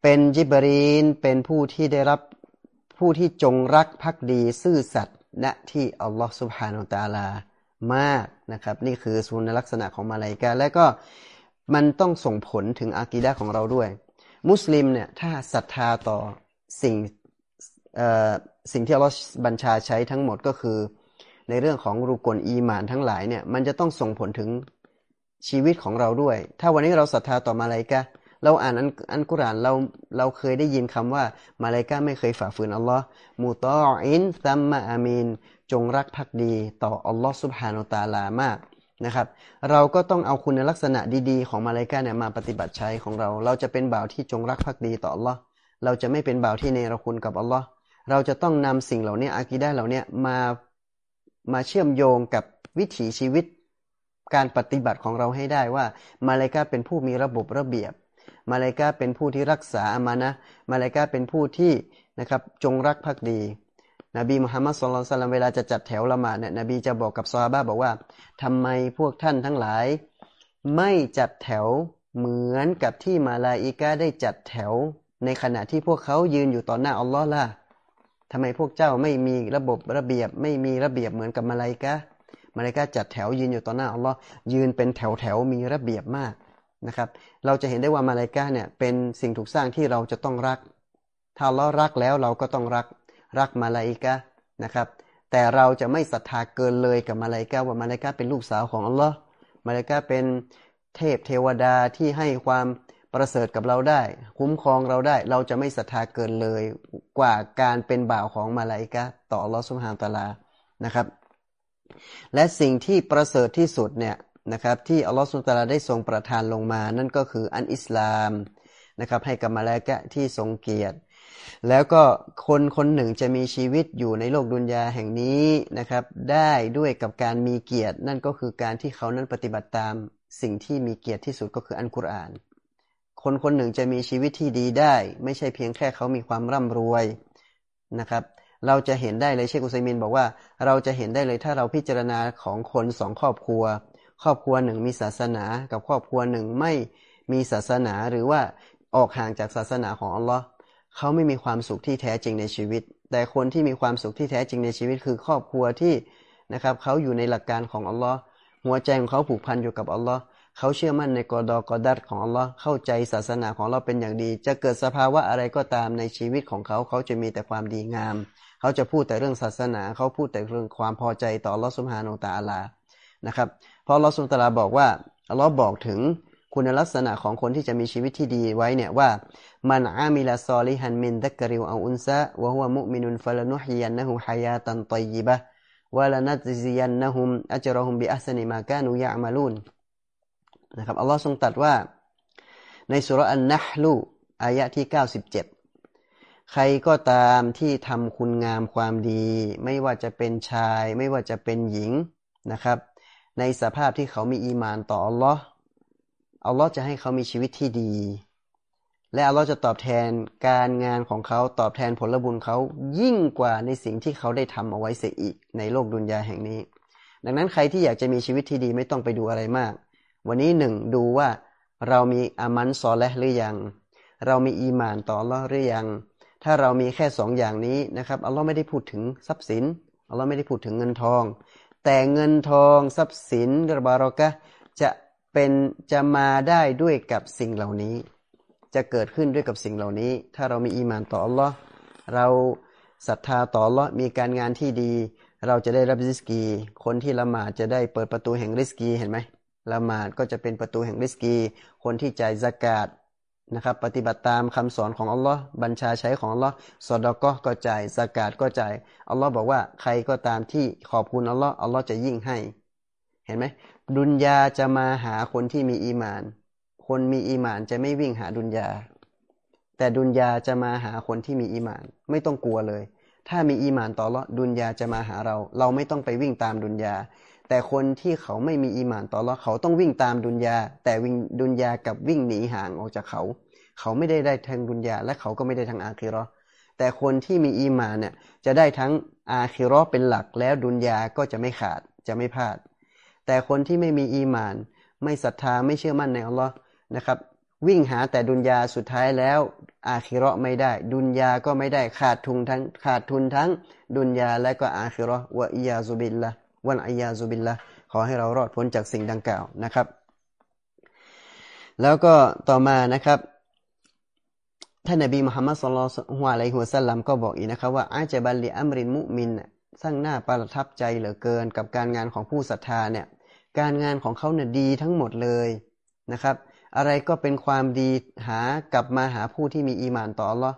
เป็นจิบรีนเป็นผู้ที่ได้รับผู้ที่จงรักภักดีซื่อสัตย์ณที่อัลลอฮฺสุบฮานาตาลามากนะครับ นี่คือสุนลักษณะของมาลายกาและก็มันต้องส่งผลถึงอากีดะของเราด้วย มุสลิมเนี่ยถ้าศรัทธาต่อสิ่ง สิ่งที่อัลลอฮฺบัญชาใช้ทั้งหมดก็คือ ในเรื่องของรูกลอีมานทั้งหลายเนี่ยมันจะต้องส่งผลถึงชีวิตของเราด้วย ถ้าวันนี้เราศรัทธาต่อมาลายกาเราอ่านอันอันกุรานเราเราเคยได้ยินคำว่ามาเลกาไม่เคยฝ่าฝืนอัลลอฮ์มูตออินซัมมาอามีนจงรักภักดีต่ออัลลอฮ์สุบฮานุตาลามากนะครับ เราก็ต้องเอาคุณลักษณะดีๆ ของมาเลกาเนี่ยมาปฏิบัติใช้ของเรา เราจะเป็นบ่าวที่จงรักภักดีต่ออัลลอฮ์เราจะไม่เป็นบ่าวที่เนรคุณกับอัลลอฮ์ เราจะต้องนำสิ่งเหล่านี้อากีด้เหล่านี้มามาเชื่อมโยงกับวิถีชีวิตการปฏิบัติของเราให้ได้ว่า มาเลกาเป็นผู้มีระบบระเบียบ มาลายกาเป็นผู้ที่รักษาอามานะมาลายกาเป็นผู้ที่นะครับจงรักภักดี นบีมุฮัมมัดสุลตัลลัมเวลาจะจัดแถวละหมาดเนี่ยนบีจะบอกกับซอฮาบะบอกว่าทำไมพวกท่านทั้งหลาย ไม่จัดแถวเหมือนกับที่มาลาอิกาได้จัดแถว ในขณะที่พวกเขายืนอยู่ต่อหน้าอัลลอฮ์ล่ะ ทำไมพวกเจ้าไม่มีระบบระเบียบ ไม่มีระเบียบเหมือนกับมาลาอิกามาลาอิกาจัดแถวยืนอยู่ต่อหน้าอัลลอฮ์ยืนเป็นแถวแถวมีระเบียบมากนะครับ เราจะเห็นได้ว่ามาลายกาเนี่ยเป็นสิ่งถูกสร้างที่เราจะต้องรัก ถ้าเรารักแล้วเราก็ต้องรักรักมาลายกานะครับ แต่เราจะไม่ศรัทธาเกินเลยกับมาลายกาว่ามาลายกาเป็นลูกสาวของอัลลอฮ์มาลายกาเป็นเทพเทวดาที่ให้ความ ประเสริฐกับเราได้ คุ้มครองเราได้ เราจะไม่ศรัทธาเกินเลยกว่าการเป็นบ่าวของมาลายกาต่ออัลลอฮ์สุบฮานตะลานะครับ และสิ่งที่ประเสริฐที่สุดเนี่ยนะครับที่อัลลอฮฺสุลตาราได้ทรงประทานลงมา นั่นก็คืออันอิสลามนะครับให้กับมาลากะที่ทรงเกียรติ แล้วก็คนคนหนึ่งจะมีชีวิตอยู่ในโลกดุนยาแห่งนี้นะครับ ได้ด้วยกับการมีเกียรติ นั่นก็คือการที่เขานั้นปฏิบัติตามสิ่งที่มีเกียรติที่สุดก็คืออันกุรอาน คนคนหนึ่งจะมีชีวิตที่ดีได้ ไม่ใช่เพียงแค่เขามีความร่ำรวยนะครับ เราจะเห็นได้เลยเชคอุซัยมินบอกว่า เราจะเห็นได้เลยถ้าเราพิจารณาของคนสองครอบครัว ครอบครัวหนึ่งมีศาสนา กับครอบครัวหนึ่งไม่มีศาสนาหรือว่าออกห่างจากศาสนาของอัลลอฮ์เขาไม่มีความสุขที่แท้จริงในชีวิต แต่คนที่มีความสุขที่แท้จริงในชีวิต คือครอบครัวที่นะครับเขาอยู่ในหลักการของอัลลอฮ์หัวใจของเขาผูกพันอยู่กับอัลลอฮ์ เขาเชื่อมั่นในกอดอกอดัดของอัลลอฮ์เข้าใจศาสนาของเราเป็นอย่างดี จะเกิดสภาวะอะไรก็ตามในชีวิตของเขา เขาจะมีแต่ความดีงาม เขาจะพูดแต่เรื่องศาสนา เขาพูดแต่เรื่องความพอใจต่ออัลลอฮ์สุบฮานาตาลานะครับเพราะอัลลอฮ์สุบตาลาบอกว่าอัลลอฮ์บอกถึงคุณลักษณะของคนที่จะมีชีวิตที่ดีไว้เนี่ยว่ามันอามิลาซอลิฮันมินดักริวอาอุนซะวะฮุวมุมินุนฟะลนุฮิยันนะฮุฮายาตันตยิบะวะลานัตซิยันนะฮุมอัจรอฮุมบิอัสนิมากานุยะมาลูน นะครับอัลลอฮ์ทรงตรัสว่า ในสุรอันนะฮลูอายะที่ 97 ใครก็ตามที่ทำคุณงามความดี ไม่ว่าจะเป็นชาย ไม่ว่าจะเป็นหญิงนะครับ ในสภาพที่เขามีอีมานต่ออัลลอฮ์อัลลอฮ์จะให้เขามีชีวิตที่ดี และอัลลอฮ์จะตอบแทนการงานของเขาตอบแทนผลบุญเขายิ่งกว่าในสิ่งที่เขาได้ทำเอาไว้เสียอีกในโลกดุนยาแห่งนี้ ดังนั้นใครที่อยากจะมีชีวิตที่ดีไม่ต้องไปดูอะไรมาก วันนี้หนึ่งดูว่าเรามีอามันซอและหรือยัง เรามีอีมานต่ออัลลอฮ์หรือยัง ถ้าเรามีแค่สองอย่างนี้นะครับอัลลอฮ์ไม่ได้พูดถึงทรัพย์สินอัลลอฮ์ไม่ได้พูดถึงเงินทอง แต่เงินทองทรัพย์สินระบารอกะจะเป็นจะมาได้ด้วยกับสิ่งเหล่านี้ จะเกิดขึ้นด้วยกับสิ่งเหล่านี้ ถ้าเรามีอีมานต่ออัลลอฮ์เราศรัทธาต่ออัลลอฮ์มีการงานที่ดี เราจะได้รับริสกี คนที่ละหมาดจะได้เปิดประตูแห่งริสกีเห็นไหม ละหมาดก็จะเป็นประตูแห่งริสกี คนที่จ่ายสกาดนะครับปฏิบัติตามคำสอนของอัลลอฮ์บัญชาใช้ของอัลลอฮ์สอดก็ก็จ่ายสกาดก็จ่ายอัลลอฮ์บอกว่าใครก็ตามที่ขอบคุณอัลลอฮ์อัลลอฮ์จะยิ่งให้ เห็นไหมดุนยาจะมาหาคนที่มีอีมาน คนมีอีมานจะไม่วิ่งหาดุนยา แต่ดุนยาจะมาหาคนที่มีอีมาน ไม่ต้องกลัวเลย ถ้ามีอีมานต่อละดุนยาจะมาหาเรา เราไม่ต้องไปวิ่งตามดุนยา แต่คนที่เขาไม่มีอีมานต่อละเขาต้องวิ่งตามดุนยา แต่วิ่งดุนยากับวิ่งหนีห่างออกจากเขา เขาไม่ได้ได้ทางดุนยา และเขาก็ไม่ได้ทางอาคิรอแต่คนที่มีอีมานเนี่ยจะได้ทั้งอาคิรอเป็นหลักแล้วดุนยาก็จะไม่ขาดจะไม่พลาด แต่คนที่ไม่มีอีมาน ไม่ศรัทธาไม่เชื่อมั่นในอัลลอฮ์นะครับ วิ่งหาแต่ดุนยาสุดท้ายแล้ว อาคิราะไม่ได้ ดุนยาก็ไม่ได้ขาดทุนทั้งขาดทุนทั้งดุนยาและก็อาคิราะวะอียาซุบิลละ วันอียาซุบิลละขอให้เรารอดพ้นจากสิ่งดังกล่าวนะครับ แล้วก็ต่อมานะครับท่านนบีมุฮัมมัดสุลลัลฮวาอะลัยฮิวะสัลลัมก็บอกอีกนะครับว่าอาจจะบัลลีอัมรินมุมินสร้างหน้าประทับใจเหลือเกินกับการงานของผู้ศรัทธาเนี่ยการงานของเขาเนี่ยดีทั้งหมดเลยนะครับ อะไรก็เป็นความดีหากลับมาหาผู้ที่มีอีมานต่อหรอ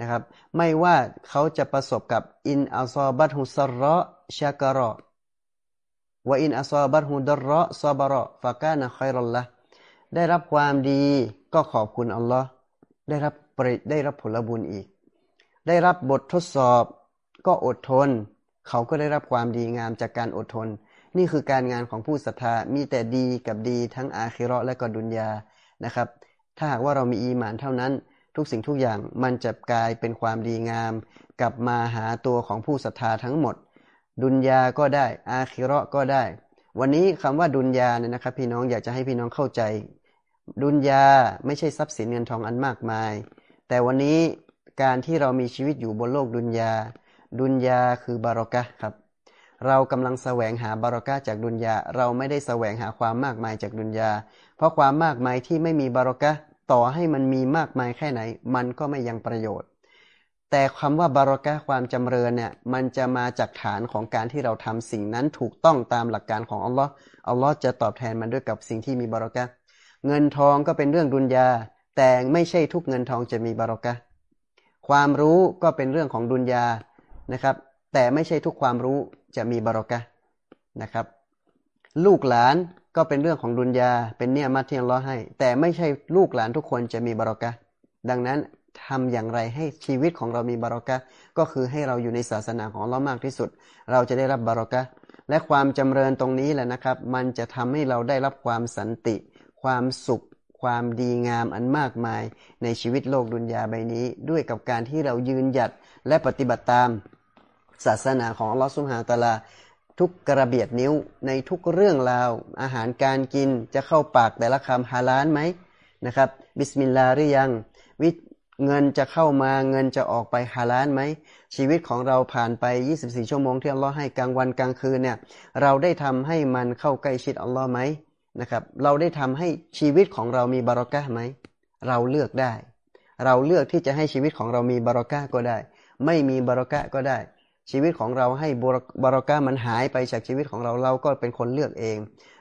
นะครับ ไม่ว่าเขาจะประสบกับอินอัลซอบัตฮุสระชากรอ ว่าอินอัซอบัตฮุดระซอบรอฟากานะคอยรอลละได้รับความดีก็ขอบคุณอัลลอฮ์ได้รับได้รับผลบุญอีก ได้รับบททดสอบก็อดทน เขาก็ได้รับความดีงามจากการอดทน นี่คือการงานของผู้ศรัทธามีแต่ดีกับดีทั้งอาคิเราะและก็ดุนยานะครับ ถ้าหากว่าเรามีอีหมานเท่านั้น ทุกสิ่งทุกอย่างมันจะกลายเป็นความดีงาม กลับมาหาตัวของผู้ศรัทธาทั้งหมด ดุนยาก็ได้ อาคิระก็ได้ วันนี้คำว่าดุนยาเนี่ยนะครับ พี่น้องอยากจะให้พี่น้องเข้าใจ ดุนยาไม่ใช่ทรัพย์สินเงินทองอันมากมาย แต่วันนี้การที่เรามีชีวิตอยู่บนโลกดุนยา ดุนยาคือบารอกะครับ เรากำลังแสวงหาบารอกะจากดุนยา เราไม่ได้แสวงหาความมากมายจากดุนยา เพราะความมากมายที่ไม่มีบารอกะต่อให้มันมีมากมายแค่ไหน มันก็ไม่ยังประโยชน์ แต่คำว่าบารอกะความจำเริญเนี่ยมันจะมาจากฐานของการที่เราทำสิ่งนั้นถูกต้องตามหลักการของอัลลอฮ์อัลลอฮ์จะตอบแทนมันด้วยกับสิ่งที่มีบารอกะเงินทองก็เป็นเรื่องดุนยา แต่ไม่ใช่ทุกเงินทองจะมีบารอกะความรู้ก็เป็นเรื่องของดุนยานะครับ แต่ไม่ใช่ทุกความรู้จะมีบารอกะนะครับ ลูกหลานก็เป็นเรื่องของดุนยา เป็นเนี่ยมาที่อัลลอฮ์ให้ แต่ไม่ใช่ลูกหลานทุกคนจะมีบารอกะดังนั้น ทำอย่างไรให้ชีวิตของเรามีบารอกะก็คือให้เราอยู่ในศาสนาของเรามากที่สุด เราจะได้รับบารอกะและความจำเริญตรงนี้แหละนะครับ มันจะทำให้เราได้รับความสันติ ความสุข ความดีงามอันมากมาย ในชีวิตโลกดุนยาใบนี้ ด้วยกับการที่เรายืนหยัดและปฏิบัติตาม ศาสนาของลอสุฮาตะลา ทุกกระเบียดนิ้วในทุกเรื่องราว อาหารการกินจะเข้าปากแต่ละคำฮาลาลไหมนะครับ บิสมิลลาหรือยังวิ เงินจะเข้ามาเงินจะออกไปฮาลานไหม ชีวิตของเราผ่านไป 24 ชั่วโมงที่อัลลอฮ์ให้กลางวันกลางคืนเนี่ยเราได้ทำให้มันเข้าใกล้ชิดอัลลอฮ์ไหมนะครับเราได้ทำให้ชีวิตของเรามีบารอกะไหม เราเลือกได้ เราเลือกที่จะให้ชีวิตของเรามีบารอกะก็ได้ ไม่มีบารอกะก็ได้ ชีวิตของเราให้บารอกะมันหายไปจากชีวิตของเราเราก็เป็นคนเลือกเอง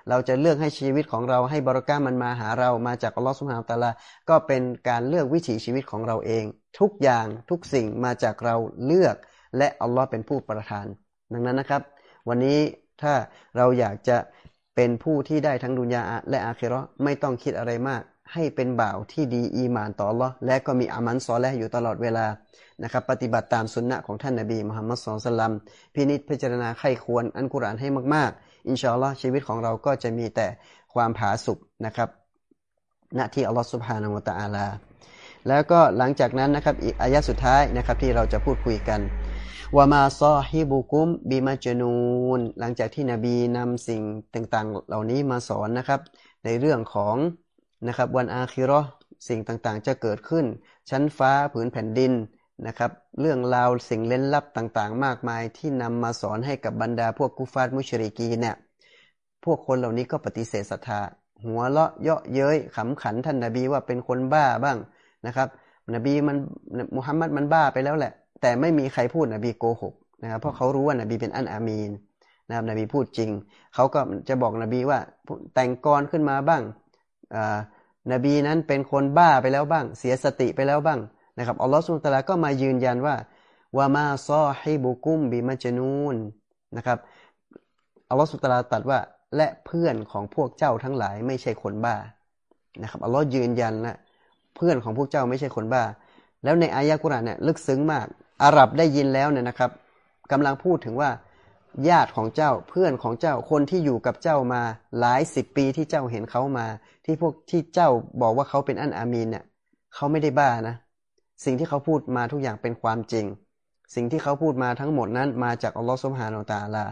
เราจะเลือกให้ชีวิตของเราให้บริการมันมาหาเรามาจากอัลลอฮฺสุบฮานตะลา ก็เป็นการเลือกวิถีชีวิตของเราเอง ทุกอย่างทุกสิ่งมาจากเราเลือก และอัลลอฮ์เป็นผู้ประทาน ดังนั้นนะครับ วันนี้ถ้าเราอยากจะเป็นผู้ที่ได้ทั้งดุนยาและอาคิรอไม่ต้องคิดอะไรมาก ให้เป็นบ่าวที่ดีอีมานต่ออัลลอฮ์และก็มีอามันซอและอยู่ตลอดเวลานะครับปฏิบัติตามสุนนะของท่านนบีมุฮัมมัดสุลตัลลัมพินิจพิจารณาไข้ควรอันกุรานให้มากๆ อินชาอัลลอฮ์ชีวิตของเราก็จะมีแต่ความผาสุกนะครับณที่อัลลอฮ์สุบฮานาวตะอาลา แล้วก็หลังจากนั้นนะครับอีกอายะสุดท้ายนะครับที่เราจะพูดคุยกันวามาซอฮิบุกุมบีมาจนูน หลังจากที่นบีนำสิ่งต่างๆ เหล่านี้มาสอนนะครับ ในเรื่องของนะครับวันอาคิรอสิ่งต่างๆ จะเกิดขึ้น ชั้นฟ้าผืนแผ่นดิน นะครับ เรื่องราวสิ่งเล่นลับต่างๆ มากมายที่นำมาสอนให้กับบรรดาพวกกุฟาร์มุชริกีเนี่ย พวกคนเหล่านี้ก็ปฏิเสธศรัทธา หัวเลาะเยาะเย้ยขำขันท่านนาบีว่าเป็นคนบ้าบ้างนะครับ นบีมันมุฮัมมัดมันบ้าไปแล้วแหละ แต่ไม่มีใครพูดนบีโกหกนะครับเพราะเขารู้ว่านบีเป็นอันอามีนนะครับนบีพูดจริง เขาก็จะบอกนบีว่าแต่งกรขึ้นมาบ้างนบีนั้นเป็นคนบ้าไปแล้วบ้าง เสียสติไปแล้วบ้าง นะครับอัลลอฮฺสุลตาราก็มายืนยันว่าวามาซอฮิบุกุมบิมาจนูนนะครับอัลลอฮฺสุลตาราตัดว่าและเพื่อนของพวกเจ้าทั้งหลายไม่ใช่คนบ้านะครับอัลลอฮ์ยืนยันนะเพื่อนของพวกเจ้าไม่ใช่คนบ้า แล้วในอายะกุรานเนี่ยลึกซึ้งมาก อาหรับได้ยินแล้วเนี่ยนะครับกำลังพูดถึงว่าญาติของเจ้าเพื่อนของเจ้าคนที่อยู่กับเจ้ามาหลายสิบปีที่เจ้าเห็นเขามา ที่พวกที่เจ้าบอกว่าเขาเป็นอันอามีนเนี่ยเขาไม่ได้บ้านะ สิ่งที่เขาพูดมาทุกอย่างเป็นความจริง สิ่งที่เขาพูดมาทั้งหมดนั้นมาจากอัลลอฮฺสุบฮานาตาลา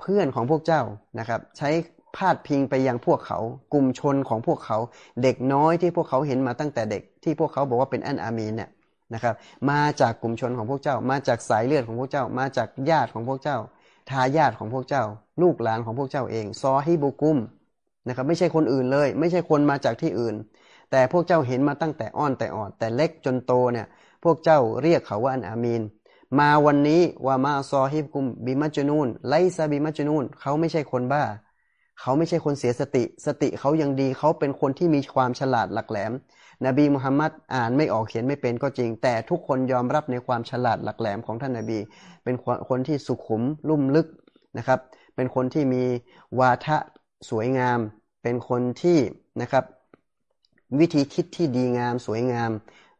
เพื่อนของพวกเจ้านะครับใช้พาดพิงไปยังพวกเขา กลุ่มชนของพวกเขา เด็กน้อยที่พวกเขาเห็นมาตั้งแต่เด็ก ที่พวกเขาบอกว่าเป็นอันอามีนเนี่ยนะครับมาจากกลุ่มชนของพวกเจ้า มาจากสายเลือดของพวกเจ้า มาจากญาติของพวกเจ้า ทายาทของพวกเจ้า ลูกหลานของพวกเจ้าเอง ซอฮิบุกุมนะครับไม่ใช่คนอื่นเลย ไม่ใช่คนมาจากที่อื่น แต่พวกเจ้าเห็นมาตั้งแต่อ้อนแต่ออด แต่เล็กจนโตเนี่ย พวกเจ้าเรียกเขาว่าอันอามีน มาวันนี้ว่ามาซอฮิบกุมบิมัจนูนไลซาบิมัจนูนเขาไม่ใช่คนบ้า เขาไม่ใช่คนเสียสติ สติเขายังดีเขาเป็นคนที่มีความฉลาดหลักแหลม นบีมุฮัมมัดอ่านไม่ออกเขียนไม่เป็นก็จริง แต่ทุกคนยอมรับในความฉลาดหลักแหลมของท่านนบี เป็นคนที่สุขุมลุ่มลึกนะครับ เป็นคนที่มีวาทะสวยงาม เป็นคนที่นะครับ วิธีคิดที่ดีงามสวยงาม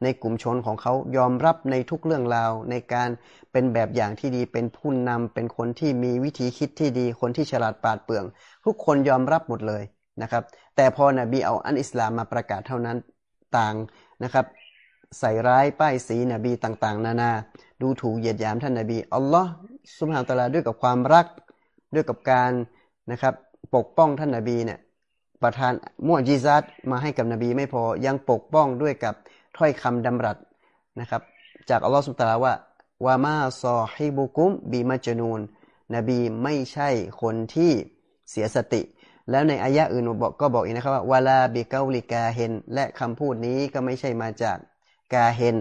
ในกลุ่มชนของเขายอมรับในทุกเรื่องราว ในการเป็นแบบอย่างที่ดีเป็นผู้นำเป็นคนที่มีวิธีคิดที่ดีคนที่ฉลาดปราดเปรื่อง ทุกคนยอมรับหมดเลยนะครับ แต่พอนบีเอาอันอิสลามมาประกาศเท่านั้นต่างนะครับ ใส่ร้ายป้ายสีนบีต่างๆ นานา ดูถูกเหยียดหยามท่านนบีอัลลอฮ์สุบฮานตะลาด้วยกับความรักด้วยกับการนะครับปกป้องท่านนบีเนี่ย ประทานมุอจิซัตมาให้กับนบีไม่พอยังปกป้องด้วยกับถ้อยคำดำรัสนะครับ จากอัลลอฮฺสุบตาราว่าวามาซอฮิบุกุมบีมาจนูน นบีไม่ใช่คนที่เสียสติ แล้วในอายะอื่นบอกก็บอกอีกนะครับว่าวาลาบิเกาลิกาเฮนและคำพูดนี้ก็ไม่ใช่มาจากกาเฮน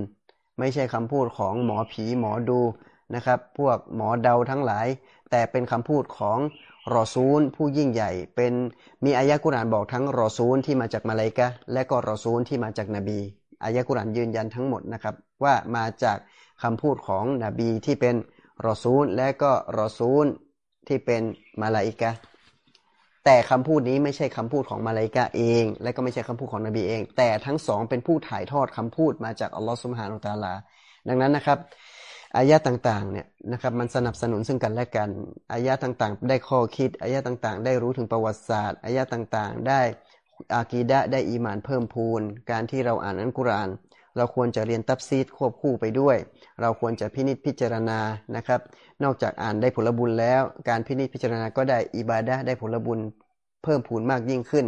ไม่ใช่คำพูดของหมอผีหมอดูนะครับ พวกหมอเดาทั้งหลาย แต่เป็นคำพูดของ รอซูลผู้ยิ่งใหญ่ เป็นมีอายะกุรานบอกทั้งรอซูลที่มาจากมาเลกะและก็รอซูลที่มาจากนบีอายะกุรานยืนยันทั้งหมดนะครับ ว่ามาจากคำพูดของนบีที่เป็นรอซูลและก็รอซูลที่เป็นมาลาอิกะแต่คำพูดนี้ไม่ใช่คำพูดของมาลาอิกะเอง และก็ไม่ใช่คำพูดของนบีเอง แต่ทั้งสองเป็นผู้ถ่ายทอดคำพูดมาจากอัลลอฮฺสุบฮานุตาลา ดังนั้นนะครับ อายะต่างๆเนี่ยนะครับมันสนับสนุนซึ่งกันและกันอายะต่างๆ ได้ข้อคิดอายะต่างๆ ได้รู้ถึงประวัติศาสตร์อายะต่างๆ ได้อากีดะได้อีมานเพิ่มพูน การที่เราอ่านอัลกุรอานเราควรจะเรียนตับซีดควบคู่ไปด้วย เราควรจะพินิจพิจารณานะครับ นอกจากอ่านได้ผลบุญแล้ว การพินิจพิจารณาก็ได้อิบาดะได้ผลบุญเพิ่มพูนมากยิ่งขึ้น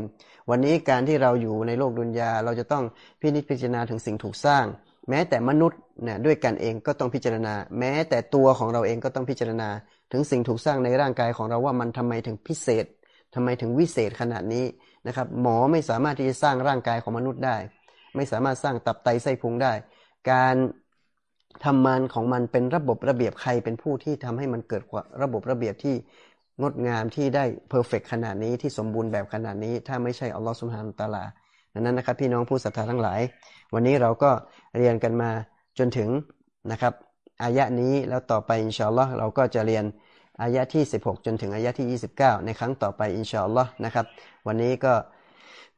วันนี้การที่เราอยู่ในโลกดุนยาเราจะต้องพินิจพิจารณาถึงสิ่งถูกสร้าง แม้แต่มนุษย์เนี่ยด้วยกันเองก็ต้องพิจารณา แม้แต่ตัวของเราเองก็ต้องพิจารณา ถึงสิ่งถูกสร้างในร่างกายของเราว่ามันทำไมถึงพิเศษทำไมถึงวิเศษขนาดนี้นะครับ หมอไม่สามารถที่จะสร้างร่างกายของมนุษย์ได้ ไม่สามารถสร้างตับไตไส้พุงได้ การทำมันของมันเป็นระบบระเบียบใครเป็นผู้ที่ทำให้มันเกิดระบบระเบียบที่งดงามที่ได้ perfect ขนาดนี้ที่สมบูรณ์แบบขนาดนี้ ถ้าไม่ใช่อัลลอฮฺสุบฮานุตาลา ดังนั้นนะครับ พี่น้องผู้ศรัทธาทั้งหลาย วันนี้เราก็เรียนกันมาจนถึงนะครับอายะนี้แล้วต่อไปอินชาอัลลอฮ์เราก็จะเรียนอายะที่ 16 จนถึงอายะที่ 29 ในครั้งต่อไปอินชาอัลลอฮ์นะครับ วันนี้ก็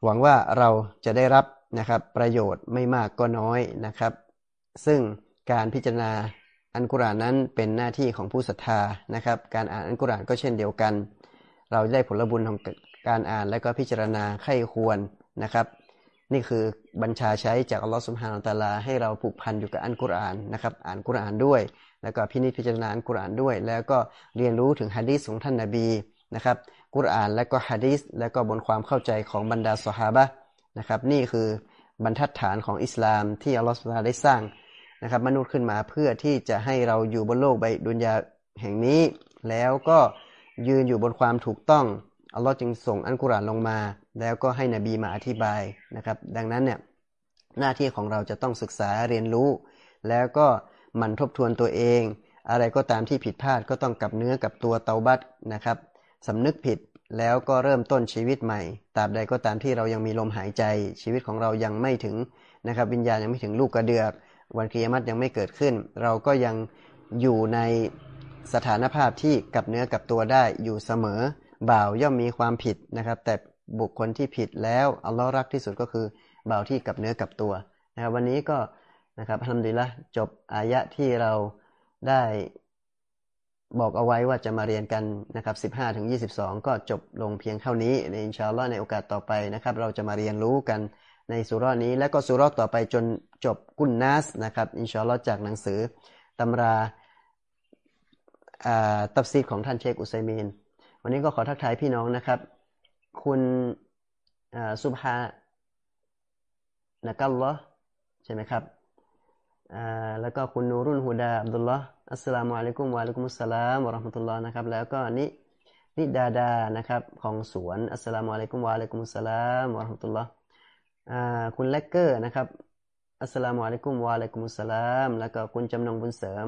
หวังว่าเราจะได้รับนะครับประโยชน์ไม่มากก็น้อยนะครับ ซึ่งการพิจารณาอันกุรานนั้นเป็นหน้าที่ของผู้ศรัทธานะครับ การอ่านอันกุรานก็เช่นเดียวกัน เราได้ผลบุญของการอ่านและก็พิจารณาไข้ควรนะครับ นี่คือบัญชาใช้จากอัลลอฮฺสุบฮานาตาลาให้เราผูกพันอยู่กับอันกุรอานนะครับอ่านกุรอานด้วย แล้วก็พินิจพิจารณาอันกุรอานด้วย แล้วก็เรียนรู้ถึงฮะดีษของท่านนาบีนะครับกุรอานและก็ฮะดีษและก็บนความเข้าใจของบรรดาสหาบะนะครับนี่คือบรรทัดฐานของอิสลามที่อัลลอฮฺสุบฮาได้สร้างนะครับมนุษย์ขึ้นมาเพื่อที่จะให้เราอยู่บนโลกใบดุนยาแห่งนี้ แล้วก็ยืนอยู่บนความถูกต้อง อัลลอฮ์จึงส่งอันกุรานลงมา แล้วก็ให้นบีมาอธิบายนะครับ ดังนั้นเนี่ยหน้าที่ของเราจะต้องศึกษาเรียนรู้ แล้วก็มันทบทวนตัวเอง อะไรก็ตามที่ผิดพลาดก็ต้องกับเนื้อกับตัวเตาบัตนะครับสำนึกผิดแล้วก็เริ่มต้นชีวิตใหม่ตราบใดก็ตามที่เรายังมีลมหายใจ ชีวิตของเรายังไม่ถึงนะครับ วิญญาณยังไม่ถึงลูกกระเดือก วันกิยามัตยังไม่เกิดขึ้น เราก็ยังอยู่ในสถานภาพที่กับเนื้อกับตัวได้อยู่เสมอ บ่าวย่อมมีความผิดนะครับ แต่บุคคลที่ผิดแล้วอัลลอฮ์รักที่สุดก็คือบ่าวที่กับเนื้อกับตัวนะครับวันนี้ก็นะครับทำดีละจบอายะที่เราได้บอกเอาไว้ว่าจะมาเรียนกันนะครับ 15ถึง22 ก็จบลงเพียงเท่านี้ในอินชาอัลลอฮ์ในโอกาสต่อไปนะครับ เราจะมาเรียนรู้กันในสุรานี้ และก็สุรต่อไปจนจบกุนนัสนะครับอินชาอัลลอฮ์จากหนังสือตำราตับซีดของท่านเชคอุซัยมีน วันนี้ก็ขอทักทายพี่น้องนะครับ คุณสุภานะกัลลอใช่ไหมครับแล้วก็คุณนูรุนฮูดาอับดุลลอฮ์อัสสลามุอะลัยกุมวะลัยกุมุสสลามวะราะห์มะตุลลอฮ์นะครับ แล้วก็นินิดาดานะครับของสวนอัสสลามุอะลัยกุมวะลัยกุมุสสลามวะราะห์มะตุลลอฮ์คุณเลกเกอร์นะครับอัสสลามุอะลัยกุมวะอะลัยกุมุสสลาม แล้วก็คุณจำนงบุญเสริม